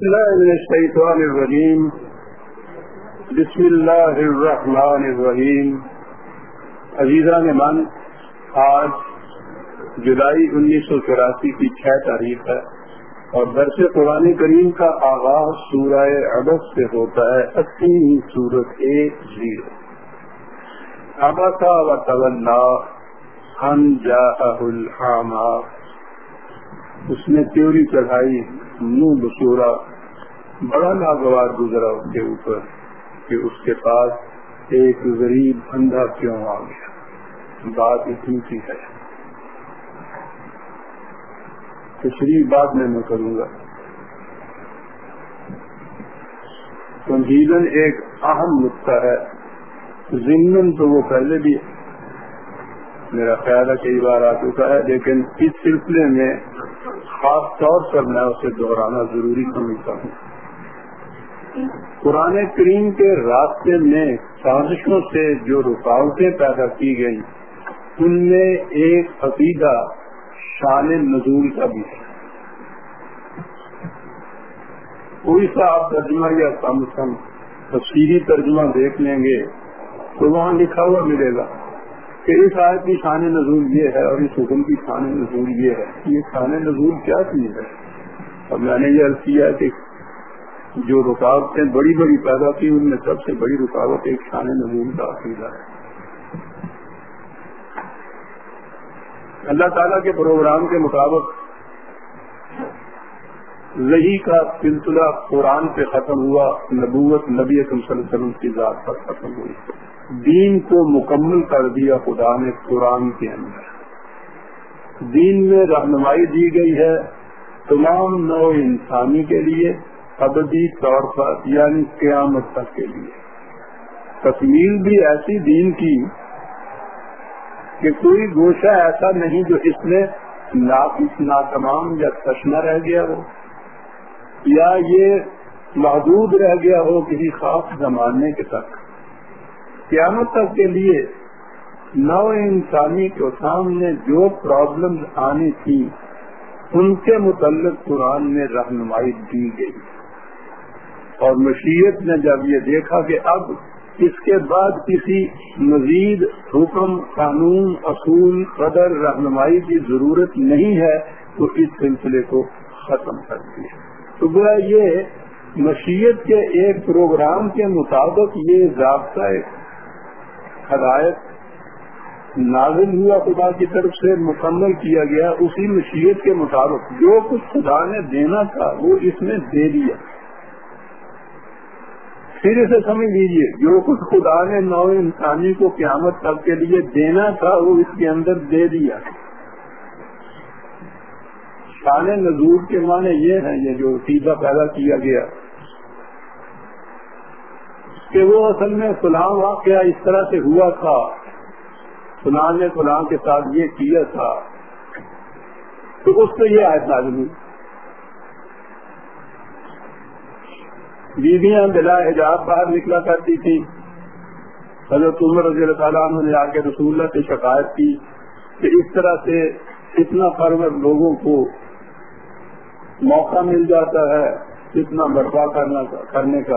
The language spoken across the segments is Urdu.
الله من الشيطان الرجيم. بسم الله الرحمن الرحیم عزیزہ نے من آج جولائی انیس سو چوراسی کی چھ تاریخ ہے اور درس قرآن کریم کا آغاز سورہ ابس سے ہوتا ہے، اسی سورت ایک زیرو۔ ابسا و طلّہ ہم جا اس نے تیوری چڑھائی، منہ بسورا، بڑا ناگوار گزرا اس کے اوپر کہ اس کے پاس ایک غریب اندھا کیوں آ گیا؟ بات اتنی سی ہے۔ تشریح بات میں میں کروں گا۔ سنجیدن ایک اہم نقطہ ہے۔ ضمن تو وہ پہلے بھی میرا خیال ہے کئی بار آ چکا ہے، لیکن اس سلسلے میں خاص طور پر میں اسے دہرانا ضروری سمجھتا ہوں۔ قرآن کریم کے راستے میں سازشوں سے جو رکاوٹیں پیدا کی گئی ان میں ایک عقیدہ شان نزول کا بھی ہے۔ کوئی سا آپ ترجمہ یا کم کم تفصیلی ترجمہ دیکھ لیں گے تو وہاں لکھا ہوا ملے گا۔ کہ اس آیت کی شان نزول یہ ہے اور اس حکم کی شان نزول یہ ہے یہ شان نزول کیا چیز ہے؟ اور میں نے یہ عرض کیا کہ جو رکاوٹیں بڑی بڑی پیدا کی، ان میں سب سے بڑی رکاوٹ ایک شان نزول کا عقیدہ ہے۔ اللہ تعالیٰ کے پروگرام کے مطابق لہی کا سلسلہ قرآن پہ ختم ہوا، نبوت نبی صلی اللہ علیہ وسلم کی ذات پر ختم ہوئی۔ دین کو مکمل کر دیا خدا نے قرآن کے اندر۔ دین میں رہنمائی دی گئی ہے تمام نو انسانی کے لیے، ابدی طور پر یعنی قیامت تک کے لیے۔ تکمیل بھی ایسی دین کی کہ کوئی گوشہ ایسا نہیں جو اس میں ناقص، ناتمام یا تشنا رہ گیا ہو۔ یا یہ محدود رہ گیا ہو کسی خاص زمانے کے تک؟ قیامت تک کے لیے نو انسانی کے سامنے جو پرابلم آنی تھی، ان کے متعلق قرآن میں رہنمائی دی گئی۔ اور مشیت نے جب یہ دیکھا کہ اب اس کے بعد کسی مزید حکم، قانون، اصول، قدر، رہنمائی کی ضرورت نہیں ہے، تو اس سلسلے کو ختم کر دیا۔ تو گویا یہ مشیت کے ایک پروگرام کے مطابق یہ ضابطہ ہدایت نازل ہوا خدا کی طرف سے، مکمل کیا گیا اسی مشیت کے مطابق۔ جو کچھ خدا نے دینا تھا، وہ اس میں دے دیا۔ پھر اسے سمجھ لیجیے جو کچھ خدا نے نو انسانی کو قیامت تک کے لیے دینا تھا، وہ اس کے اندر دے دیا۔ شان نظور کے معنی یہ ہے یہ جو سیدھا پیدا کیا گیا کہ وہ اصل میں فلاں واقعہ اس طرح سے ہوا تھا۔ فلاں نے فلاں کے ساتھ یہ کیا تھا۔ تو اس سے یہ آیت نازل بیویاں بلا حجاب باہر نکلا کرتی تھی حضرت عمر رضی اللہ تعالیٰ عنہ نے آ کے رسول اللہ سے شکایت کی کہ اس طرح سے اتنا فرور لوگوں کو موقع مل جاتا ہے اتنا برپا کرنا کرنے کا۔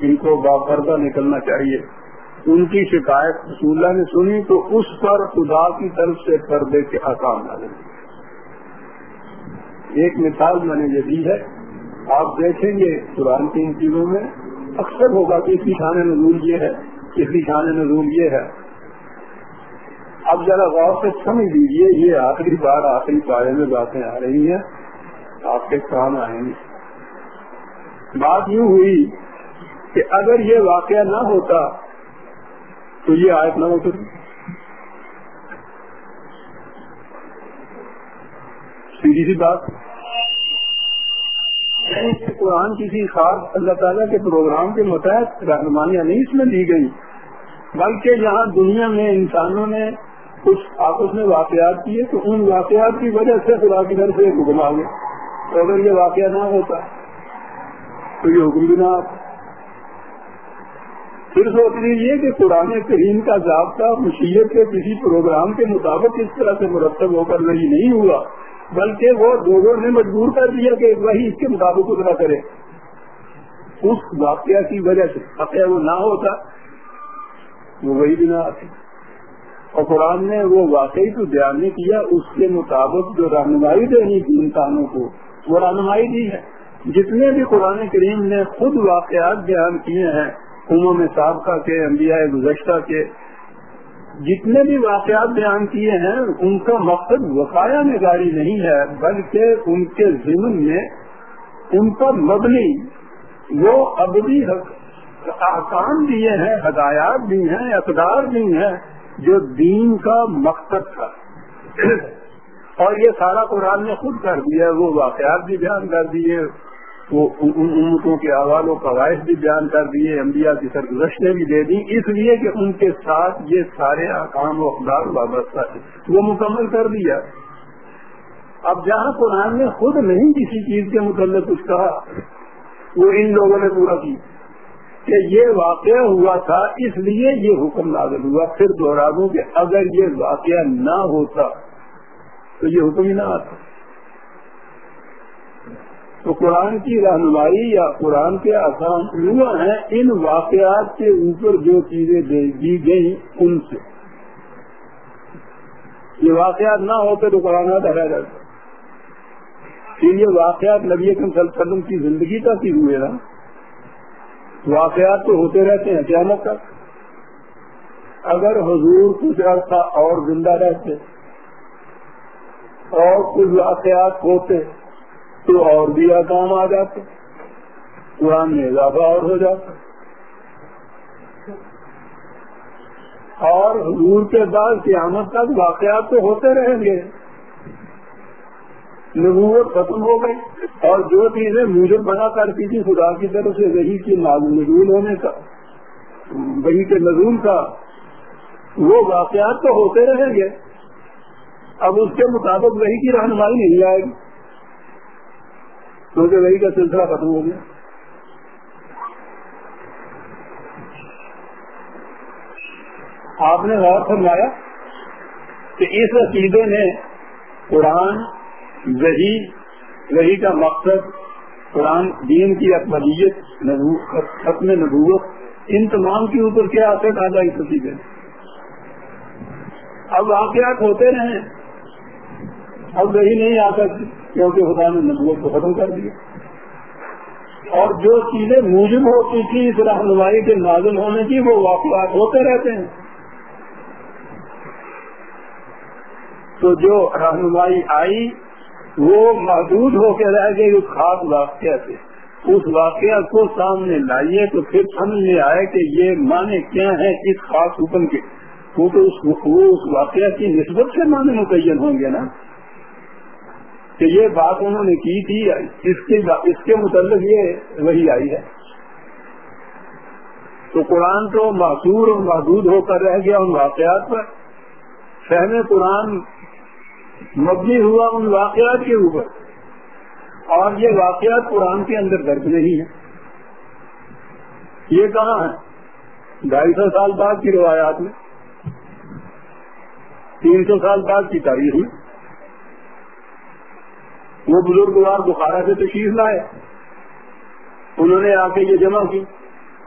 ان کو باپردہ نکلنا چاہیے۔ ان کی شکایت رسول نے سنی تو اس پر خدا کی طرف سے پردے کے آسان آ ایک مثال میں نے یہ دی ہے۔ آپ دیکھیں گے قرآن کی ان چیزوں میں۔ اکثر ہوگا کہ اس کی شان نزول یہ ہے۔ اس کی شان نزول یہ ہے۔ اب ذرا غور سے سمجھ لیجیے یہ آخری بار آخری پارے میں باتیں آ رہی ہیں۔ آپ کے کام آئیں گے۔ بات یوں ہوئی کہ اگر یہ واقعہ نہ ہوتا تو یہ آیت نہ ہوتی سیدھی سی بات۔ یعنی قرآن کسی خاص اللہ تعالیٰ کے پروگرام کے متحد رہنمائیاں نہیں اس میں دی گئی بلکہ یہاں دنیا میں انسانوں نے کچھ آپس میں واقعات کیے تو ان واقعات کی وجہ سے خدا کی گھر سے حکم آ تو اگر یہ واقعہ نہ ہوتا تو یہ حکم بھی نہ آتا۔ پھر سوچ لیجیے کہ قرآن کریم کا ضابطہ مشیت کے کسی پروگرام کے مطابق اس طرح سے مرتب ہو کر نہیں نہیں ہوا، بلکہ وہ لوگوں نے مجبور کر دیا کہ وہی اس کے مطابق اتنا کرے۔ اس واقعہ کی وجہ سے واقعہ وہ نہ ہوتا، وہ وہی بھی نہ آتی اور قرآن نے وہ واقعی تو بیان نہیں کیا، اس کے مطابق جو رہنمائی دینی تھی انسانوں کو وہ رہنمائی دی ہے۔ جتنے بھی قرآن کریم نے خود واقعات بیان کیے ہیں عموم سابقہ کے، انبیاء گزشتہ کے، جتنے بھی واقعات بیان کیے ہیں، ان کا مقصد وقایا نگاری نہیں ہے، بلکہ ان کے ضمن میں ان پر مبنی وہ ابدی احکام دیے ہیں، ہدایات بھی ہیں، اقدار بھی ہیں، جو دین کا مقصد تھا۔ اور یہ سارا قرآن نے خود کر دیا وہ واقعات بھی بیان کر دیے وہ ان امتوں کے احوال و قواعد بھی بیان کر دیے انبیاء کی سرگزشتیں بھی دے دی، اس لیے کہ ان کے ساتھ یہ سارے احکام و اقدار وابستہ تھے وہ مکمل کر دیا۔ اب جہاں قرآن نے خود نہیں کسی چیز کے متعلق کچھ کہا، وہ ان لوگوں نے پورا کی کہ یہ واقعہ ہوا تھا، اس لیے یہ حکم نازل ہوا۔ پھر دوہرا دوں کہ اگر یہ واقعہ نہ ہوتا تو یہ حکم ہی نہ آتا۔ تو قرآن کی رہنمائی یا قرآن کے آسان ہوا ہیں، ان واقعات کے اوپر جو چیزیں دی گئی ان سے۔ یہ واقعات نہ ہوتے تو قرآن رہ جاتا۔ پھر یہ واقعات نبی صلی اللہ علیہ وسلم کی زندگی تک ہی ہوئے نا۔ واقعات تو ہوتے رہتے ہیں کیا تک۔ اگر حضور کچھ عرصہ اور زندہ رہتے اور کچھ واقعات ہوتے تو اور بھی کام آ جاتے، قرآن میں اضافہ اور ہو جاتا۔ اور حضور کے بعد قیامت تک واقعات تو ہوتے رہیں گے۔ نبوت ختم ہو گئی اور جو چیزیں موجود بنا کرتی تھی، خدا کی طرف سے وہی کی نزول ہونے کا، وہی کے نزول کا، وہ واقعات تو ہوتے رہیں گے۔ اب اس کے مطابق وہی کی رہنمائی نہیں آئے گی۔ کیونکہ وہی کا سلسلہ ختم ہو گیا۔ آپ نے غور فرمایا کہ اس عقیدے نے قرآن، وہی وہی کا مقصد، قرآن دین کی اقبالیت ختم نبوت، ان تمام کے اوپر کیا اثر ڈالا اس عقیدے اب واقعات ہوتے رہے۔ اب وہی نہیں آ سکتی کیونکہ خدا نے نبوت کو ختم کر دیا۔ اور جو چیزیں موجود ہوتی تھی اس رہنمائی کے نازل ہونے کی وہ واقعات ہوتے رہتے ہیں۔ تو جو رہنمائی آئی، وہ محدود ہو کے رہ گئی اس خاص واقعہ سے۔ اس واقعہ کو سامنے لائیے تو پھر سمجھ میں آئے کہ یہ معنی کیا ہے اس خاص حکم کے۔ وہ تو اس واقعہ کی نسبت سے معنی متعین ہوں گے نا۔ کہ یہ بات انہوں نے کی تھی، اس کے اس کے متعلق یہ وہی آئی ہے۔ تو قرآن تو معصور اور محدود ہو کر رہ گیا ان واقعات پر۔ فہم قرآن مبنی ہوا ان واقعات کے اوپر۔ اور یہ واقعات قرآن کے اندر درج نہیں ہے یہ کہاں ہے ڈھائی سو سال بعد کی روایات میں۔ تین سو سال بعد کی تاریخ میں۔ وہ بزرگوار بخارا سے تشریف لائے۔ انہوں نے آ کے یہ جمع کی۔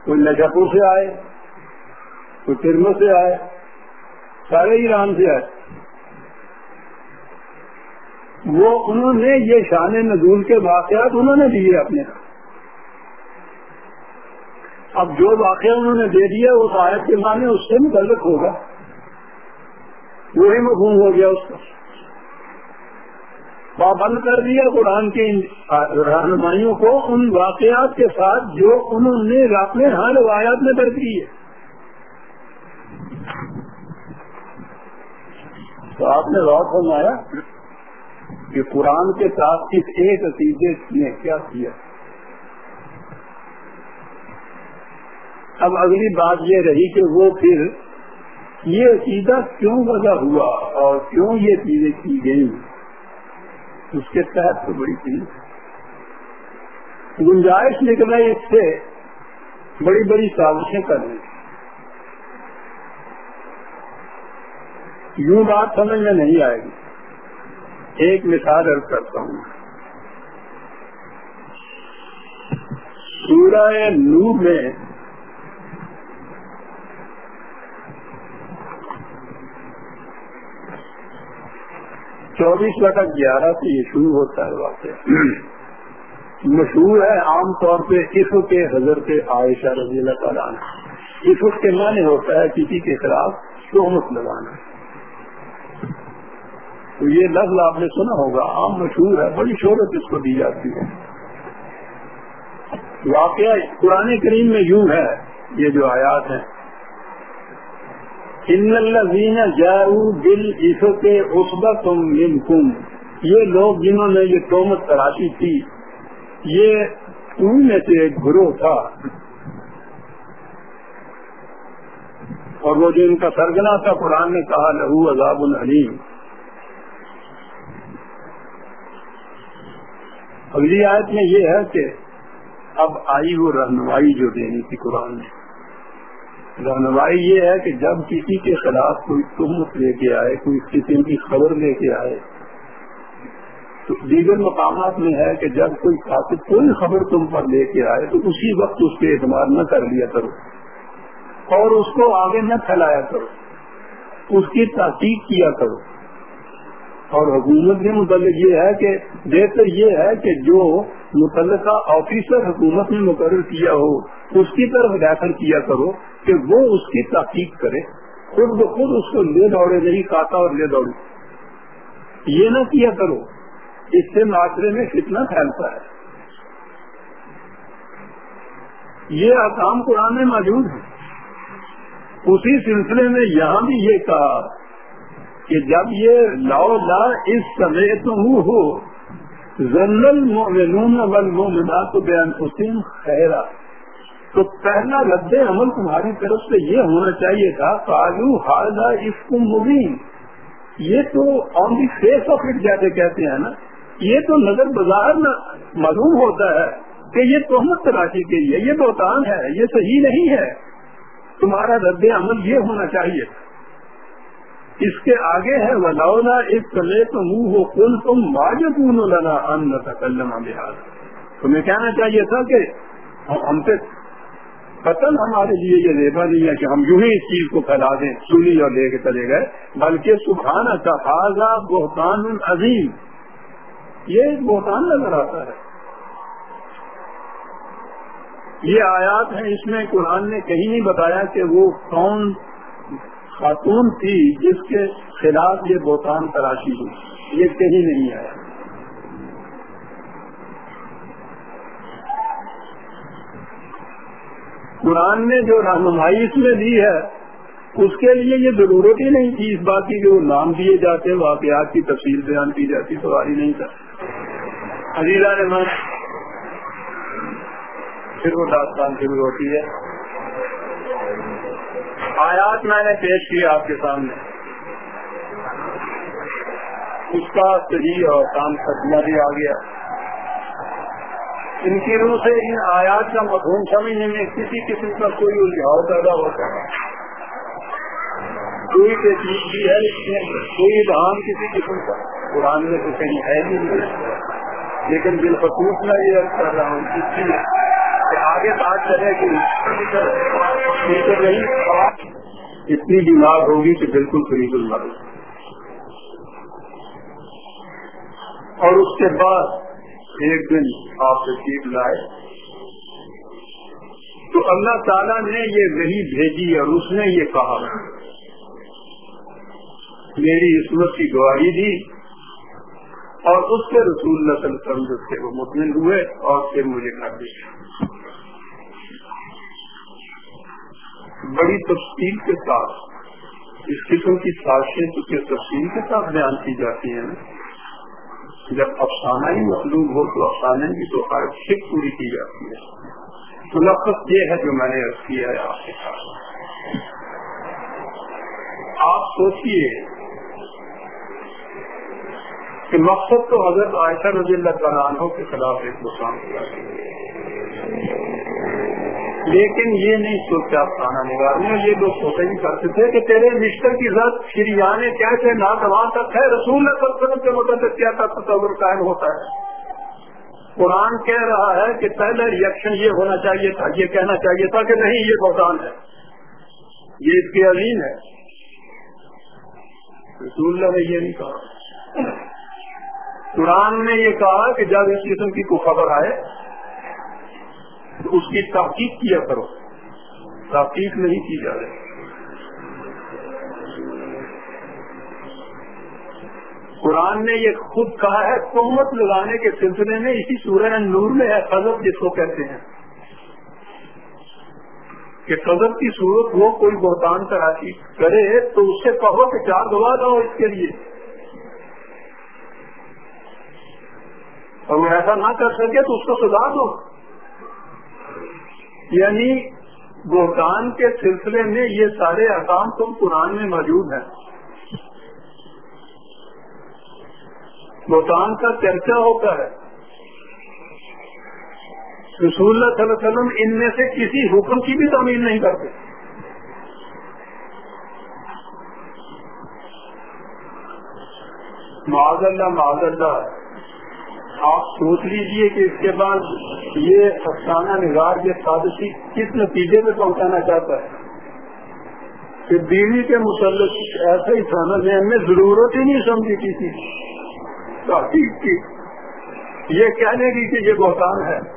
کوئی نجا پور سے آئے، کوئی ترم سے آئے، سارے ایران سے آئے۔ وہ انہوں نے یہ شان نزول کے واقعات انہوں نے دیے اپنے۔ اب جو واقعہ انہوں نے دے دیا، وہ آیت کے معنی اس سے متعلق ہوگا۔ وہی مفہوم ہو گیا اس کا پابند کر دیا قرآن کی رہنمائیوں کو ان واقعات کے ساتھ جو انہوں نے اپنے ہر روایات میں درج کی ہے۔ تو آپ نے غور فرمایا کہ قرآن کے ساتھ اس ایک عقیدے نے کیا کیا۔ اب اگلی بات یہ رہی کہ وہ پھر یہ عقیدہ کیوں وجہ ہوا اور کیوں یہ چیزیں کی گئی اس کے تحت تو بڑی چیز گنجائش نکلا اس سے، بڑی بڑی سازشیں کر یوں بات سمجھ میں نہیں آئے گی۔ ایک مثال ارد کرتا ہوں۔ سورہ نور میں چوبیس بٹا گیارہ سے یہ شروع ہوتا ہے واقعہ۔ مشہور ہے عام طور پہ عفو کے حضرت عائشہ رضی اللہ تعالیٰ عفو کے معنی ہوتا ہے کسی کے خلاف شہمت لگانا۔ تو یہ لفظ آپ نے سنا ہوگا، عام مشہور ہے، بڑی شہرت اس کو دی جاتی ہے۔ واقعہ قرآن کریم میں یوں ہے، یہ جو آیات ہیں ان الذین جاؤ دل عفت عصبت منکم یہ لوگ جنہوں نے یہ تومت تراشی تھی، یہ ان میں سے ایک گروہ تھا۔ اور وہ جو ان کا سرگنا تھا، قرآن نے کہا، لہو عذاب الحلیم اگلی آیت میں یہ ہے کہ اب آئی وہ رہنمائی جو دینی تھی قرآن نے۔ رہنمائی یہ ہے کہ جب کسی کے خلاف کوئی تہمت لے کے آئے، کوئی قسم کی خبر لے کے آئے، تو دیگر مقامات میں ہے کہ جب کوئی خاطر کوئی خبر تم پر لے کے آئے، تو اسی وقت اس پہ اعتماد نہ کر لیا کرو اور اس کو آگے نہ پھیلایا کرو، اس کی تحقیق کیا کرو۔ اور حکومت کے متعلق یہ ہے کہ بہتر یہ ہے کہ جو متعلقہ آفیسر حکومت نے مقرر کیا ہو، اس کی طرف ریفر کیا کرو کہ وہ اس کی تحقیق کرے۔ خود بخود اس کو لے دوڑے، نہیں کھاتا اور لے دوڑے۔ یہ نہ کیا کرو، اس سے معاشرے میں کتنا پھیلتا ہے۔ یہ آسام قرآن میں موجود ہے اسی سلسلے میں یہاں بھی یہ کہا کہ جب یہ لاؤ لا اس سمے تو ہو زنل مومنون والمومنات بیان حسین خیرا تو پہلا رد عمل تمہاری طرف سے یہ ہونا چاہیے تھا کالو حاضہ اس کو مبین۔ یہ تو on the face of it جیسے کہتے ہیں نا، یہ تو نظر بازار میں معلوم ہوتا ہے کہ یہ تہمت تلاشی کے لیے، یہ بہتان ہے، یہ صحیح نہیں ہے۔ تمہارا رد عمل یہ ہونا چاہیے اس کے آگے ہے، ولولا اس سمے تو منہ ہو کل تم واجب لنا ان تکلم بہار تمہیں کہنا چاہیے تھا کہ ہم سے قتل ہمارے لیے یہ ریبا نہیں ہے کہ ہم یوں ہی اس چیز کو پھیلا دیں، سنی اور لے کے چلے گئے، بلکہ سبحانہ تفاظا بہتان عظیم۔ یہ ایک بہتان نظر آتا ہے۔ یہ آیات ہیں، اس میں قرآن نے کہیں نہیں بتایا کہ وہ کون خاتون تھی جس کے خلاف یہ بہتان تراشی ہوئی۔ یہ کہیں نہیں آیا۔ قرآن نے جو رہنمائی اس میں دی ہے، اس کے لیے یہ ضرورت ہی نہیں تھی اس بات کی کہ وہ نام دیے جاتے، واقعات کی تفصیل بیان کی جاتی، سواری نہیں تھا۔ عزیزہ نے پھر وہ داستان شروع ہوتی ہے۔ آیات میں نے پیش کیا آپ کے سامنے۔ اس کا صحیح اور کام ختمہ بھی آ گیا۔ ان کی روح سے ان آیات کا مضمون سمجھنے میں کسی قسم کا کوئی الجھاؤ پیدا ہوتا ہے۔ کوئی تحقیق بھی ہے کوئی دھان کسی قسم کا۔ قرآن میں تو کہیں ہے نہیں۔ لیکن بالخصوص میں یہ کر رہا ہوں کہ آگے بات کرے کہ اتنی بیمار ہوگی کہ بالکل قریب اللہ اور اس کے بعد ایک دن آپ تشریف لائے۔ تو اللہ تعالیٰ نے یہ وہی بھیجی اور اس نے یہ کہا۔ میری عصمت کی گواہی دی۔ اور اس سے رسول اللہ صلی اللہ علیہ وسلم سے وہ مطمئن ہوئے اور پھر مجھے کر دیا بڑی تفصیل کے ساتھ، اس قسم کی سازشیں تو تفصیل کے ساتھ بیان کی جاتی ہیں جب افسانہ ہی مطلوب ہو تو افسانے کی تو ہر شک پوری کی جاتی ہے۔ تو لفظ یہ ہے جو میں نے عرض کیا ہے آپ کے ساتھ۔ آپ سوچیے کہ مقصد تو حضرت عائشہ رضی اللہ تعالیٰ عنہ کے خلاف ایک نقصان ہوا لیکن یہ نہیں سوچا پرانا نگار میں، یہ لوگ سوچے بھی کرتے تھے کہ تیرے مشتر کی ذات شریانے کیسے نہ وہاں تک ہے، رسول وسلم کے متعلق کیا تھا، تصور قائم ہوتا ہے۔ قرآن کہہ رہا ہے کہ پہلے ریئیکشن یہ ہونا چاہیے تھا، یہ کہنا چاہیے تھا کہ نہیں، یہ بہتان ہے۔ یہ اس کے عظیم ہے۔ رسول اللہ نے یہ نہیں کہا۔ قرآن نے یہ کہا کہ جب اس قسم کی کوئی خبر آئے اس کی تحقیق کیا کرو تحقیق نہیں کی جا رہی۔ قرآن نے یہ خود کہا ہے، تہمت لگانے کے سلسلے میں اسی سورہ نور میں ہے، قدر جس کو کہتے ہیں۔ کہ قدر کی صورت وہ کوئی بہتان تراشی کرے، تو اس سے کہو کہ چار دبا دو اس کے لیے۔ اور وہ ایسا نہ کر سکے تو اس کو سزا دو۔ یعنی بہتان کے سلسلے میں یہ سارے احکام تم قرآن میں موجود ہیں۔ بہتان کا چرچا ہوتا ہے۔ رسول اللہ صلی اللہ علیہ وسلم ان میں سے کسی حکم کی بھی تعمیر نہیں کرتے۔ معذ اللہ معذ اللہ۔ آپ سوچ لیجیے کہ اس کے بعد یہ افسانہ نگار یہ سازشی کس نتیجے میں پہنچانا چاہتا ہے؟ کہ بیوی کے متعلق ایسا ہی تھا میں ہمیں ضرورت ہی نہیں سمجھی کسی تحقیق کی یہ کہنے کی کہ یہ بہتان ہے۔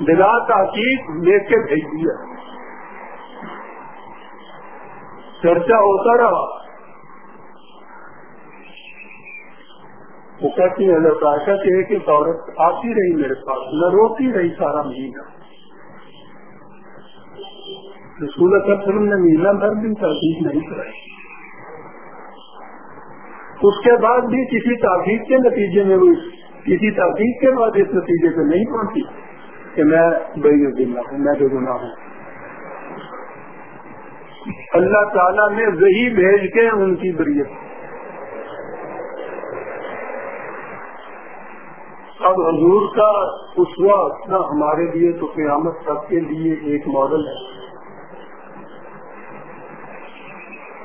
بلا تحقیق دیکھ کے بھیج دیا۔ چرچا ہوتا رہا۔ وہ کہتی ہے عائشہ کہ ایک ایک عورت آتی رہی میرے پاس، نہ روتی رہی سارا مہینہ۔ رسول وسلم نے مہینہ بھر بھی تحقیق نہیں کرائی اس کے بعد بھی کسی تحقیق کے نتیجے میں وہ کسی تحقیق کے بعد اس نتیجے پہ نہیں پہنچی کہ میں بڑی دلہ ہوں، میں جو گنا ہوں۔ اللہ تعالیٰ نے وہی بھیج کے ان کی بریت۔ اب حضور کا اسوا اپنا ہمارے لیے تو قیامت تک کے لیے ایک ماڈل ہے۔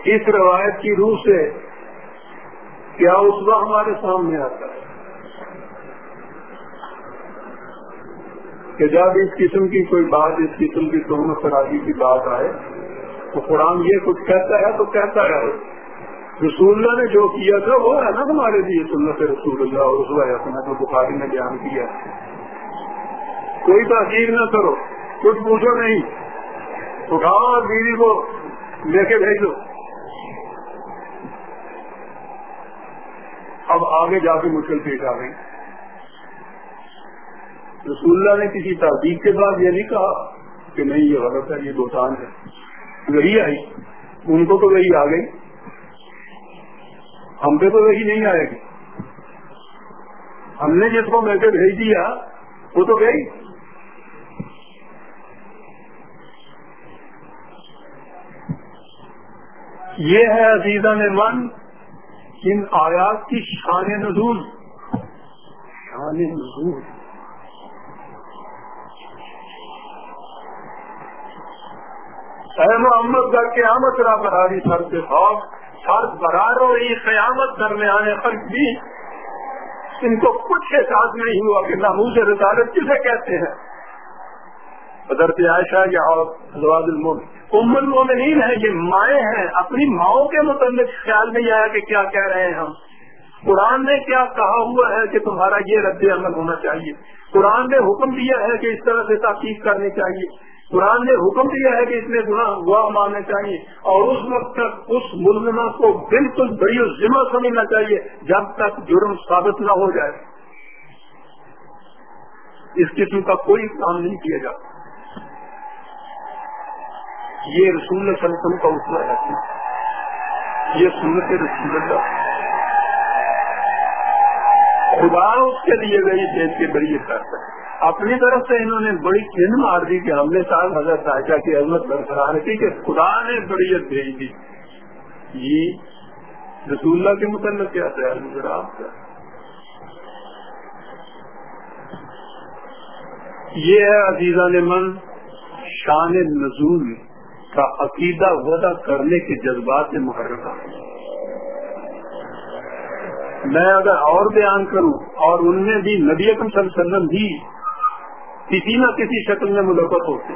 اس روایت کی روح سے کیا اسوا ہمارے سامنے آتا ہے؟ کہ جب اس قسم کی کوئی بات، اس قسم کی تہمت خرابی کی بات آئے، تو قرآن یہ کچھ کہتا ہے تو کہتا ہے۔ رسول اللہ نے جو کیا تھا، وہ ہے نا ہمارے لیے سنت رسول اللہ، اور رسول جو بخاری نے بیان کیا۔ کوئی تحقیق نہ کرو، کچھ پوچھو نہیں۔ اٹھاؤ بیوی کو لے کے بھیج دو اب آگے جا کے مشکل پیش آ گئی۔ رسول اللہ نے کسی تحقیق کے بعد یہ نہیں کہا کہ نہیں، یہ غلط ہے، یہ دوستان ہے۔ وہی آئی۔ ان کو تو وہی آ گئی۔ ہم پہ تو وہی نہیں آئے گی۔ ہم نے جس کو میں سے بھیج دیا، وہ تو گئی۔ یہ ہے عزیزہ نے من ان آیات کی شان نزول۔ شان نزول۔ اے محمد، در کے آمد را براری سر کے خوف فرق برار اور یہ قیامت درمیان فرق بھی ان کو کچھ احساس نہیں ہوا کہ ناموز رسالت کسے کہتے ہیں۔ حضرت عائشہ یا زواد المومن ام المومنین ہے یہ مائیں ہیں۔ اپنی ماؤں کے متعلق خیال نہیں آیا کہ کیا کہہ رہے ہیں ہم۔ قرآن نے کیا کہا ہوا ہے کہ تمہارا یہ رد عمل ہونا چاہیے۔ قرآن نے حکم دیا ہے کہ اس طرح سے تحقیق کرنی چاہیے۔ قرآن نے حکم دیا ہے کہ اس میں گناہ ہوا ماننا چاہیے اور اس وقت تک اس ملزمہ کو بالکل بڑی ذمہ سمجھنا چاہیے جب تک جرم ثابت نہ ہو جائے۔ اس قسم کا کوئی کام نہیں کیا جاتا یہ رسول اللہ صلی اللہ علیہ وسلم کا اصول ہے۔ یہ سنت رسول اللہ۔ خدا اس کے لیے گئی دیش کے بڑی کرتا ہے اپنی طرف سے انہوں نے بڑی کن مار دی کہ ہم نے سال حضرت عائشہ کی عظمت برقرار کی کہ خدا نے بڑی بھیج دی۔ یہ رسول اللہ کے متعلق کیا تھا آپ کا۔ یہ ہے عزیزہ نے من، شان نزول کا عقیدہ ودا کرنے کے جذبات سے محرکہ۔ میں اگر اور بیان کروں اور ان میں بھی نبی اکم صلی اللہ علیہ وسلم بھی کسی نہ کسی شکل میں ملبت ہوتے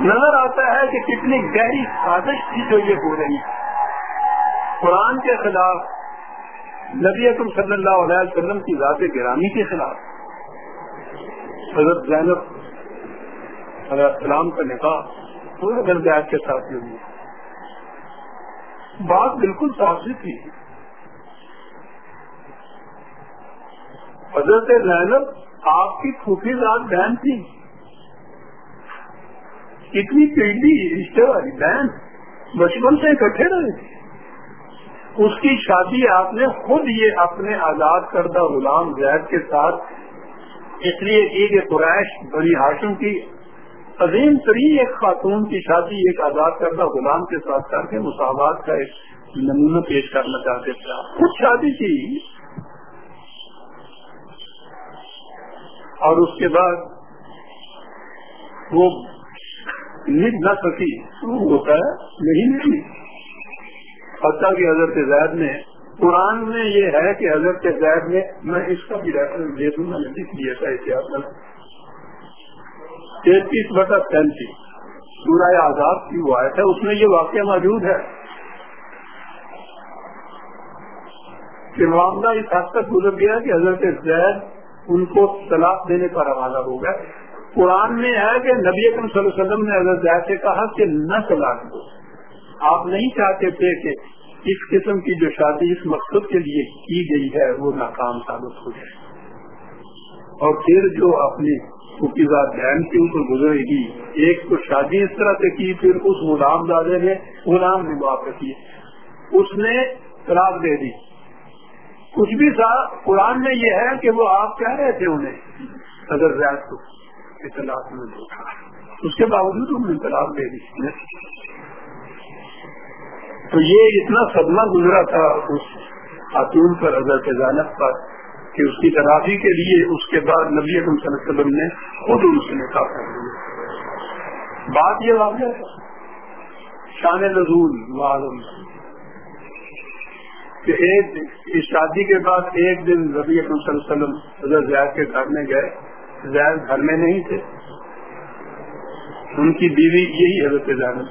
نظر آتا ہے کہ کتنی گہری سازش تھی جو یہ ہو رہی ہے۔ قرآن کے خلاف، نبی اکم صلی اللہ علیہ وسلم کی ذات گرامی کے خلاف، حضرت زینب علیہ السلام کا نکاح پورے درجات کے ساتھ ہوئی بات بالکل صافی تھی۔ حضرت زینب آپ کی پھوپھی ذات بہن تھی۔ اتنی پیڑھی رشتے والی بہن بچپن سے اکٹھے رہے۔ تھے اس کی شادی آپ نے خود یہ اپنے آزاد کردہ غلام زید کے ساتھ، اس لیے ایک قریش بڑی ہاشم کی عظیم ترین ایک خاتون کی شادی ایک آزاد کردہ غلام کے ساتھ کر کے مساوات کا ایک نمونہ پیش کرنا چاہتے تھے۔ خود شادی کی۔ اور اس کے بعد وہ نب نہ سکی ہوتا ہے نہیں نہیں حتیٰ کہ حضرت زید نے، قرآن میں یہ ہے کہ حضرت زید نے، میں اس کا بھی ریفرنس دے دوں، میں نے لکھ لیا تھا اتحاد تینتیس بٹا تینتیس سورہ آزاد کی وہ آئے تھا اس میں یہ واقعہ موجود ہے۔ کہ معاملہ اس حد تک گزر گیا کہ حضرت زید ان کو طلاق دینے کا روانہ ہوگا قرآن میں ہے کہ نبی اکرم صلی اللہ علیہ وسلم نے حضرت زید سے کہا کہ نہ طلاق دو۔ آپ نہیں چاہتے تھے کہ اس قسم کی جو شادی اس مقصد کے لیے کی گئی ہے وہ ناکام ثابت ہو جائے۔ اور پھر جو اپنی بہن کے اوپر گزرے گی ایک تو شادی اس طرح سے کی، پھر اس غلام دادے نے، غلام نے معاف کی۔ اس نے طلاق دے دی۔ کچھ بھی تھا، قرآن میں یہ ہے کہ وہ آپ کہہ رہے تھے انہیں، اگر زیاد کو طلاق میں اس کے باوجود انہوں نے طلاق دے دی۔ تو یہ اتنا صدمہ گزرا تھا اس خاتون پر، حضرت زینب پر، کہ اس کی تلافی کے لیے اس کے بعد نبی اکم صلی اللہ علیہ وسلم نے خود ان سے نکاح کر دیا بات یہ واقع تھا شان نزول، معلوم کہ ایک اس شادی کے بعد ایک دن نبی اکم صلی اللہ علیہ وسلم حضرت زیاد کے گھر میں گئے۔ زید گھر میں نہیں تھے۔ ان کی بیوی یہی حضرت زینب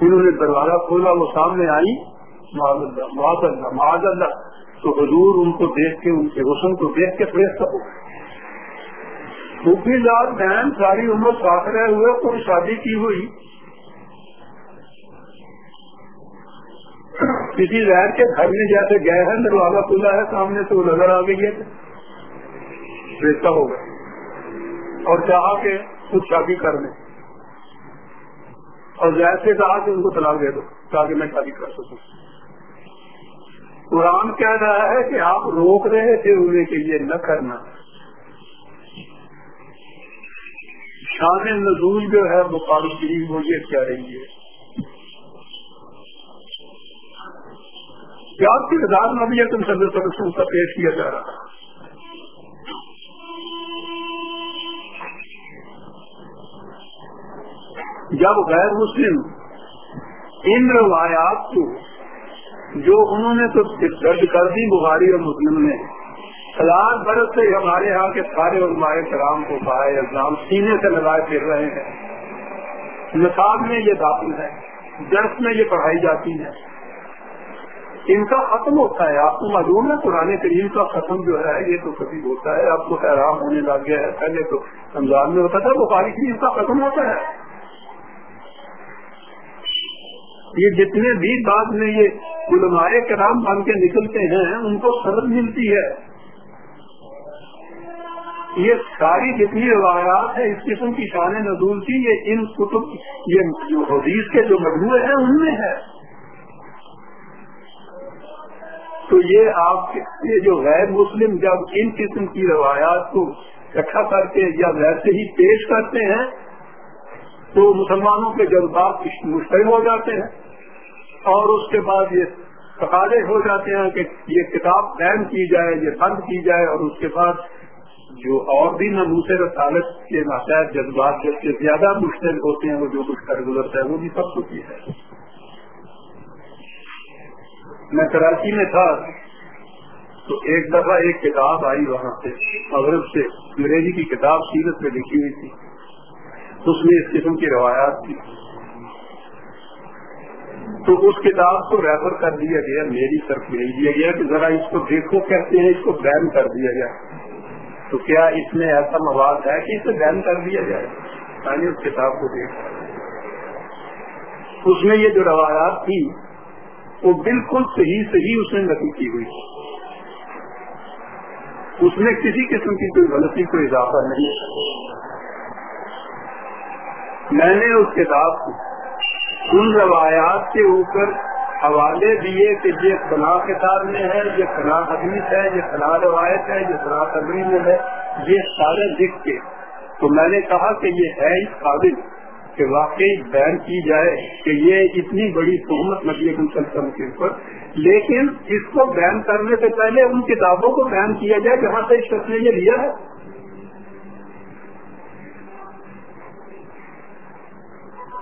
انہوں نے دروازہ کھولا، وہ سامنے آئی۔ معاذ اللہ معاذ اللہ تو حضور ان کو دیکھ کے، ان کے حسن کو دیکھ کے پریس کرو خوبی لال بہن، ساری عمر ساتھ رہے ہوئے، کوئی شادی کی ہوئی۔ کسی زہر کے گھر میں جیسے گئے ہیں، دروازہ کھلا ہے، سامنے سے وہ نظر آ گئی ہے۔ ریسا ہو گیا۔ اور چاہا کہ خود شادی کر لیں۔ اور زید سے کہا کہ ان کو طلاق دے دو، تاکہ میں شادی کر سکوں۔ قرآن کہہ رہا ہے کہ آپ روک رہے تھے انہیں کے لیے، نہ کرنا۔ شان نزول جو ہے وہ وہ یہ کیا رہی ہے۔ آپ کی رضا نبی تم سب کا پیش کیا جا رہا جب غیر مسلم ان روایات کو جو انہوں نے تو درج کر دی بخاری اور مسلم نے سلاد برس سے ہمارے یہاں کے سارے علماء کرام کو پائے الزام سینے سے لگائے پھر رہے ہیں۔ نصاب میں یہ داخل ہے، درس میں یہ پڑھائی جاتی ہے۔ ان کا ختم ہوتا ہے، آپ کو معلوم ہے پرانے کریم کا ختم جو ہے، یہ تو کبھی ہوتا ہے، آپ کو حیران ہونے لگ گیا ہے، پہلے تو رمضان میں ہوتا تھا، بخاری کریم کا ختم ہوتا ہے۔ یہ جتنے بھی بعد میں یہ علماء کرام بن کے نکلتے ہیں، ان کو سرد ملتی ہے۔ یہ ساری جتنی روایات ہیں، اس قسم کی شان نزول کی یہ ان کتب، یہ حدیث کے جو مجموعے ہیں، ان میں ہے۔ تو یہ آپ یہ جو غیر مسلم جب ان قسم کی روایات کو اکٹھا کر کے یا ویسے ہی پیش کرتے ہیں، تو مسلمانوں کے جذبات مشترک ہو جاتے ہیں۔ اور اس کے بعد یہ تقاضے ہو جاتے ہیں کہ یہ کتاب بین کی جائے، یہ بند کی جائے، اور اس کے بعد جو اور بھی نموس رسالت کے مسائل جذبات جب سے زیادہ مشکل ہوتے ہیں، وہ جو کچھ کر گزرتا ہے، وہ بھی سب کچھ ہے۔ میں کراچی میں تھا، تو ایک دفعہ ایک کتاب آئی وہاں سے، مغرب سے، انگریزی کی کتاب سیرت میں لکھی ہوئی تھی۔ اس میں اس قسم کی روایات تھی۔ تو اس کتاب کو ریفر کر دیا گیا، میری طرف بھیج دیا گیا کہ ذرا اس کو دیکھو، کہتے ہیں اس کو بین کر دیا گیا۔ تو کیا اس میں ایسا مواد ہے کہ اسے بین کر دیا جائے؟ میں اس کتاب کو دیکھا اس میں یہ جو روایات تھی وہ بالکل صحیح صحیح اس نے نقل کی ہوئی۔ اس میں کسی قسم کی کوئی غلطی کو اضافہ نہیں۔ میں نے اس کتاب کو ان روایات کے اوپر حوالے دیے کہ یہ فلاں کتاب میں ہے، یہ فلاں حدیث ہے، یہ فلاں روایت ہے، یہ فلاں تبری میں ہے، یہ سارے لکھ کے۔ تو میں نے کہا کہ یہ ہے اس قابل۔ کہ واقعی بیان کی جائے کہ یہ اتنی بڑی سہمت نبی مسلسل کے اوپر، لیکن اس کو بیان کرنے سے پہلے ان کتابوں کو بیان کیا جائے جہاں سے اس شخص نے یہ لیا ہے۔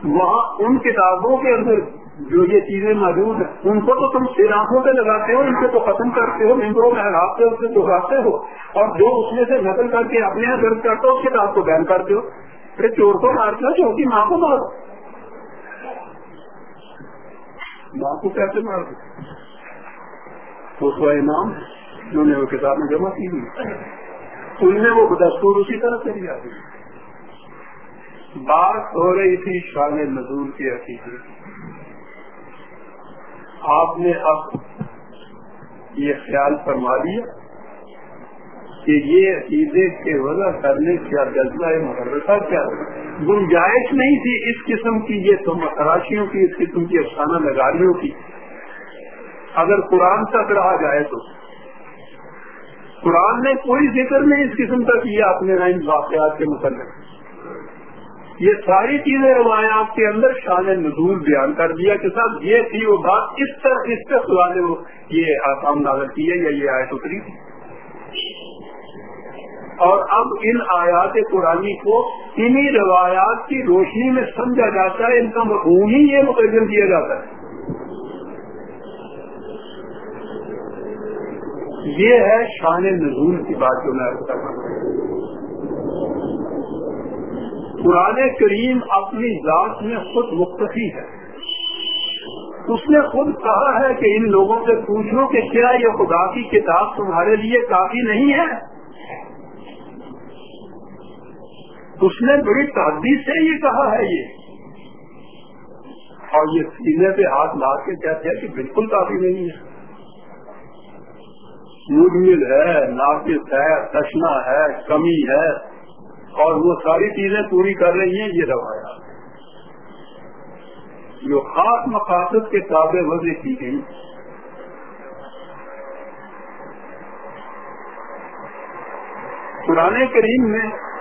وہاں ان کتابوں کے اندر جو یہ چیزیں موجود ہیں، ان کو تو تم آنکھوں پہ لگاتے ہو، ان کو تو ختم کرتے ہو ممبروں میں ہراتے ہو دہراتے ہو، اور جو اس میں سے نقل کر کے اپنے یہاں درد کرتے ہو، اس کتاب کو بیان کرتے ہو۔ پھر چور کو مارتے ہو چور کی ماں کو مارو ماں کو کیسے مار دو اس کا امام جو نے وہ کتاب میں جمع کی ہوئی، ان میں وہ دستور اسی طرح سے لیا بات ہو رہی تھی شان نزول کی عقیدے آپ نے اب یہ خیال فرما دیا کہ یہ عقیدے کے وضع کرنے کا جذبہ مدرسہ کیا گنجائش نہیں تھی اس قسم کی، یہ تراشیوں کی، اس قسم کی افسانہ نگاریوں کی۔ اگر قرآن تک رہا جائے تو۔ قرآن نے کوئی ذکر نہیں اس قسم کا کیا اپنے ان واقعات کے متعلق۔ یہ ساری چیزیں روایات کے اندر شان نزول بیان کر دیا کہ صاحب یہ تھی وہ بات اس طرح اس طرح والے یہ آسام نازل کی ہے یا یہ آیت اتری تھی۔ اور اب ان آیات قرآنی کو انہی روایات کی روشنی میں سمجھا جاتا ہے، ان کا مفہوم ہی یہ متعین دیا جاتا ہے۔ یہ ہے شان نزول کی بات جو میں کر رہا ہوں۔ قرآن کریم اپنی ذات میں خود مختفی ہے۔ اس نے خود کہا ہے کہ ان لوگوں سے پوچھو کہ کیا یہ خدا کی کتاب تمہارے لیے کافی نہیں ہے؟ اس نے بڑی تعدید سے یہ کہا ہے یہ۔ اور یہ سینے پہ ہاتھ مار کے کہتے ہیں کہ بالکل کافی نہیں ہے۔ مجمل ہے، ناقص ہے تشنا ہے، کمی ہے۔ اور وہ ساری چیزیں پوری کر رہی ہیں، یہ روایات۔ جو خاص مقاصد کے تابع وضع کی گئی۔ پرانے کریم میں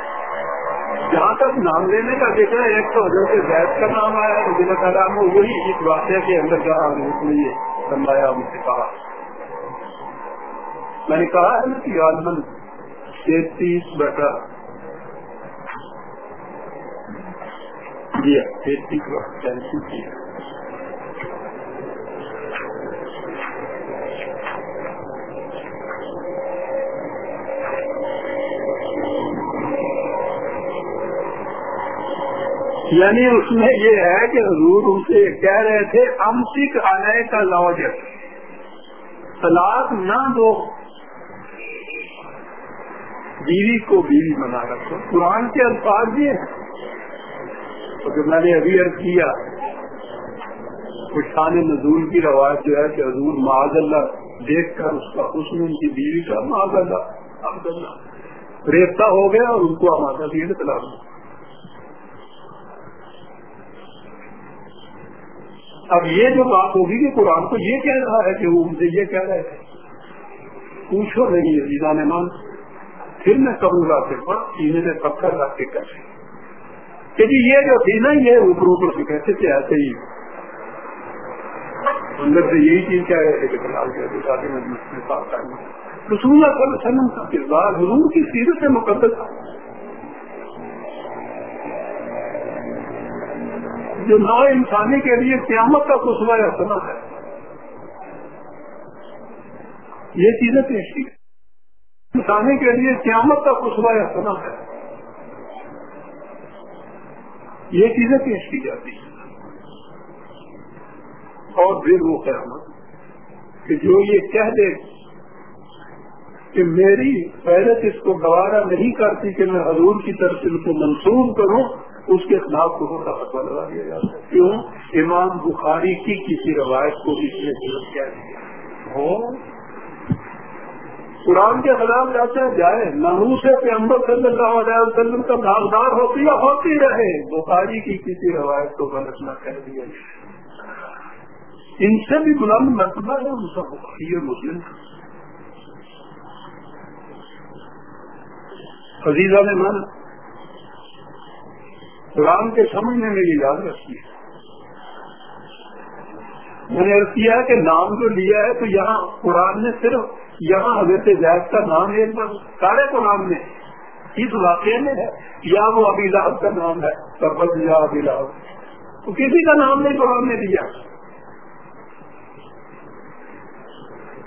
جہاں تک نام لینے کا دیکھا ہے، ایک تو حضرت سے زید کا نام آیا مجھے بتا رہا ہوں وہی اس واقعہ کے اندر جہاں نے یہ سمجھایا مجھ سے کہا۔ میں نے کہا ہے نا کہ آدمن تینتیس بٹا۔ جی تینتیس بٹا۔ بیٹا یعنی اس میں یہ ہے کہ حضور ان سے کہہ رہے تھے امسک آنے کا لاجک طلاق نہ دو۔ بیوی کو بیوی بنا رکھو۔ قرآن کے الفاظ یہ ہیں۔ جو میں نے ابھی عرض کیا شان نزول کی روایت جو ہے کہ حضور معاذ اللہ دیکھ کر اس کا اس میں ان کی بیوی کا معاذ اللہ عبد ریختہ ہو گیا اور ان کو ہمارا دیا اب یہ جو بات ہوگی کہ قرآن کو یہ کہہ رہا ہے کہ وہ ان سے یہ کہہ رہے تھے پوچھو نہیں عزیزہ نے مان پھر میں کہوں گا پھر سینے میں پتھر رکھ کے کر کہ جی یہ جو تھی نا یہ اوپر اوپر سے کہتے تھے ایسے ہی۔ اندر سے یہی چیز کیا ہے کہ فی الحال کے جی، میں رسول اللہ صلی اللہ علیہ وسلم کا کردار حضور کی سیرت سے مقدس جو نو انسانی کے لیے قیامت کا خصوصا حسنا ہے۔ یہ چیزیں پیش کی انسانی کے لیے قیامت کا خصوصا حسنا ہے۔ یہ چیزیں پیش کی جاتی ہیں۔ اور پھر وہ قیامت کہ جو یہ کہہ دے کہ میری فیرت اس کو گوارا نہیں کرتی کہ میں حضور کی طرف سے ان کو منسوخ کروں اس کے خلاف کو کا فتوا لگا دیا جاتا ہے۔ کیوں؟ امام بخاری کی کسی روایت کو اس نے غلط کیا دیا قرآن کے خلاف جاتا ہے، جائے۔ نحو سے پیمبر صلی اللہ علیہ وسلم کا داغدار ہوتی یا ہوتی رہے۔ بخاری کی کسی روایت کو غلط نہ کہہ دیا ان سے بھی غلام مرتبہ ہے، ان کا بخاری مسلم۔ عزیزہ نے مانا۔ قرآن کے سمجھنے میں یہ یاد رکھتی ہے میں نے کیا کہ نام جو لیا ہے تو یہاں قرآن نے صرف یہاں حضرت زید کا نام ایک بار سارے قرآن میں اس واقعے میں ہے۔ یا وہ ابھی لاحب کا نام ہے، سربت یا ابھی لاحب تو کسی کا نام نہیں قرآن نے دیا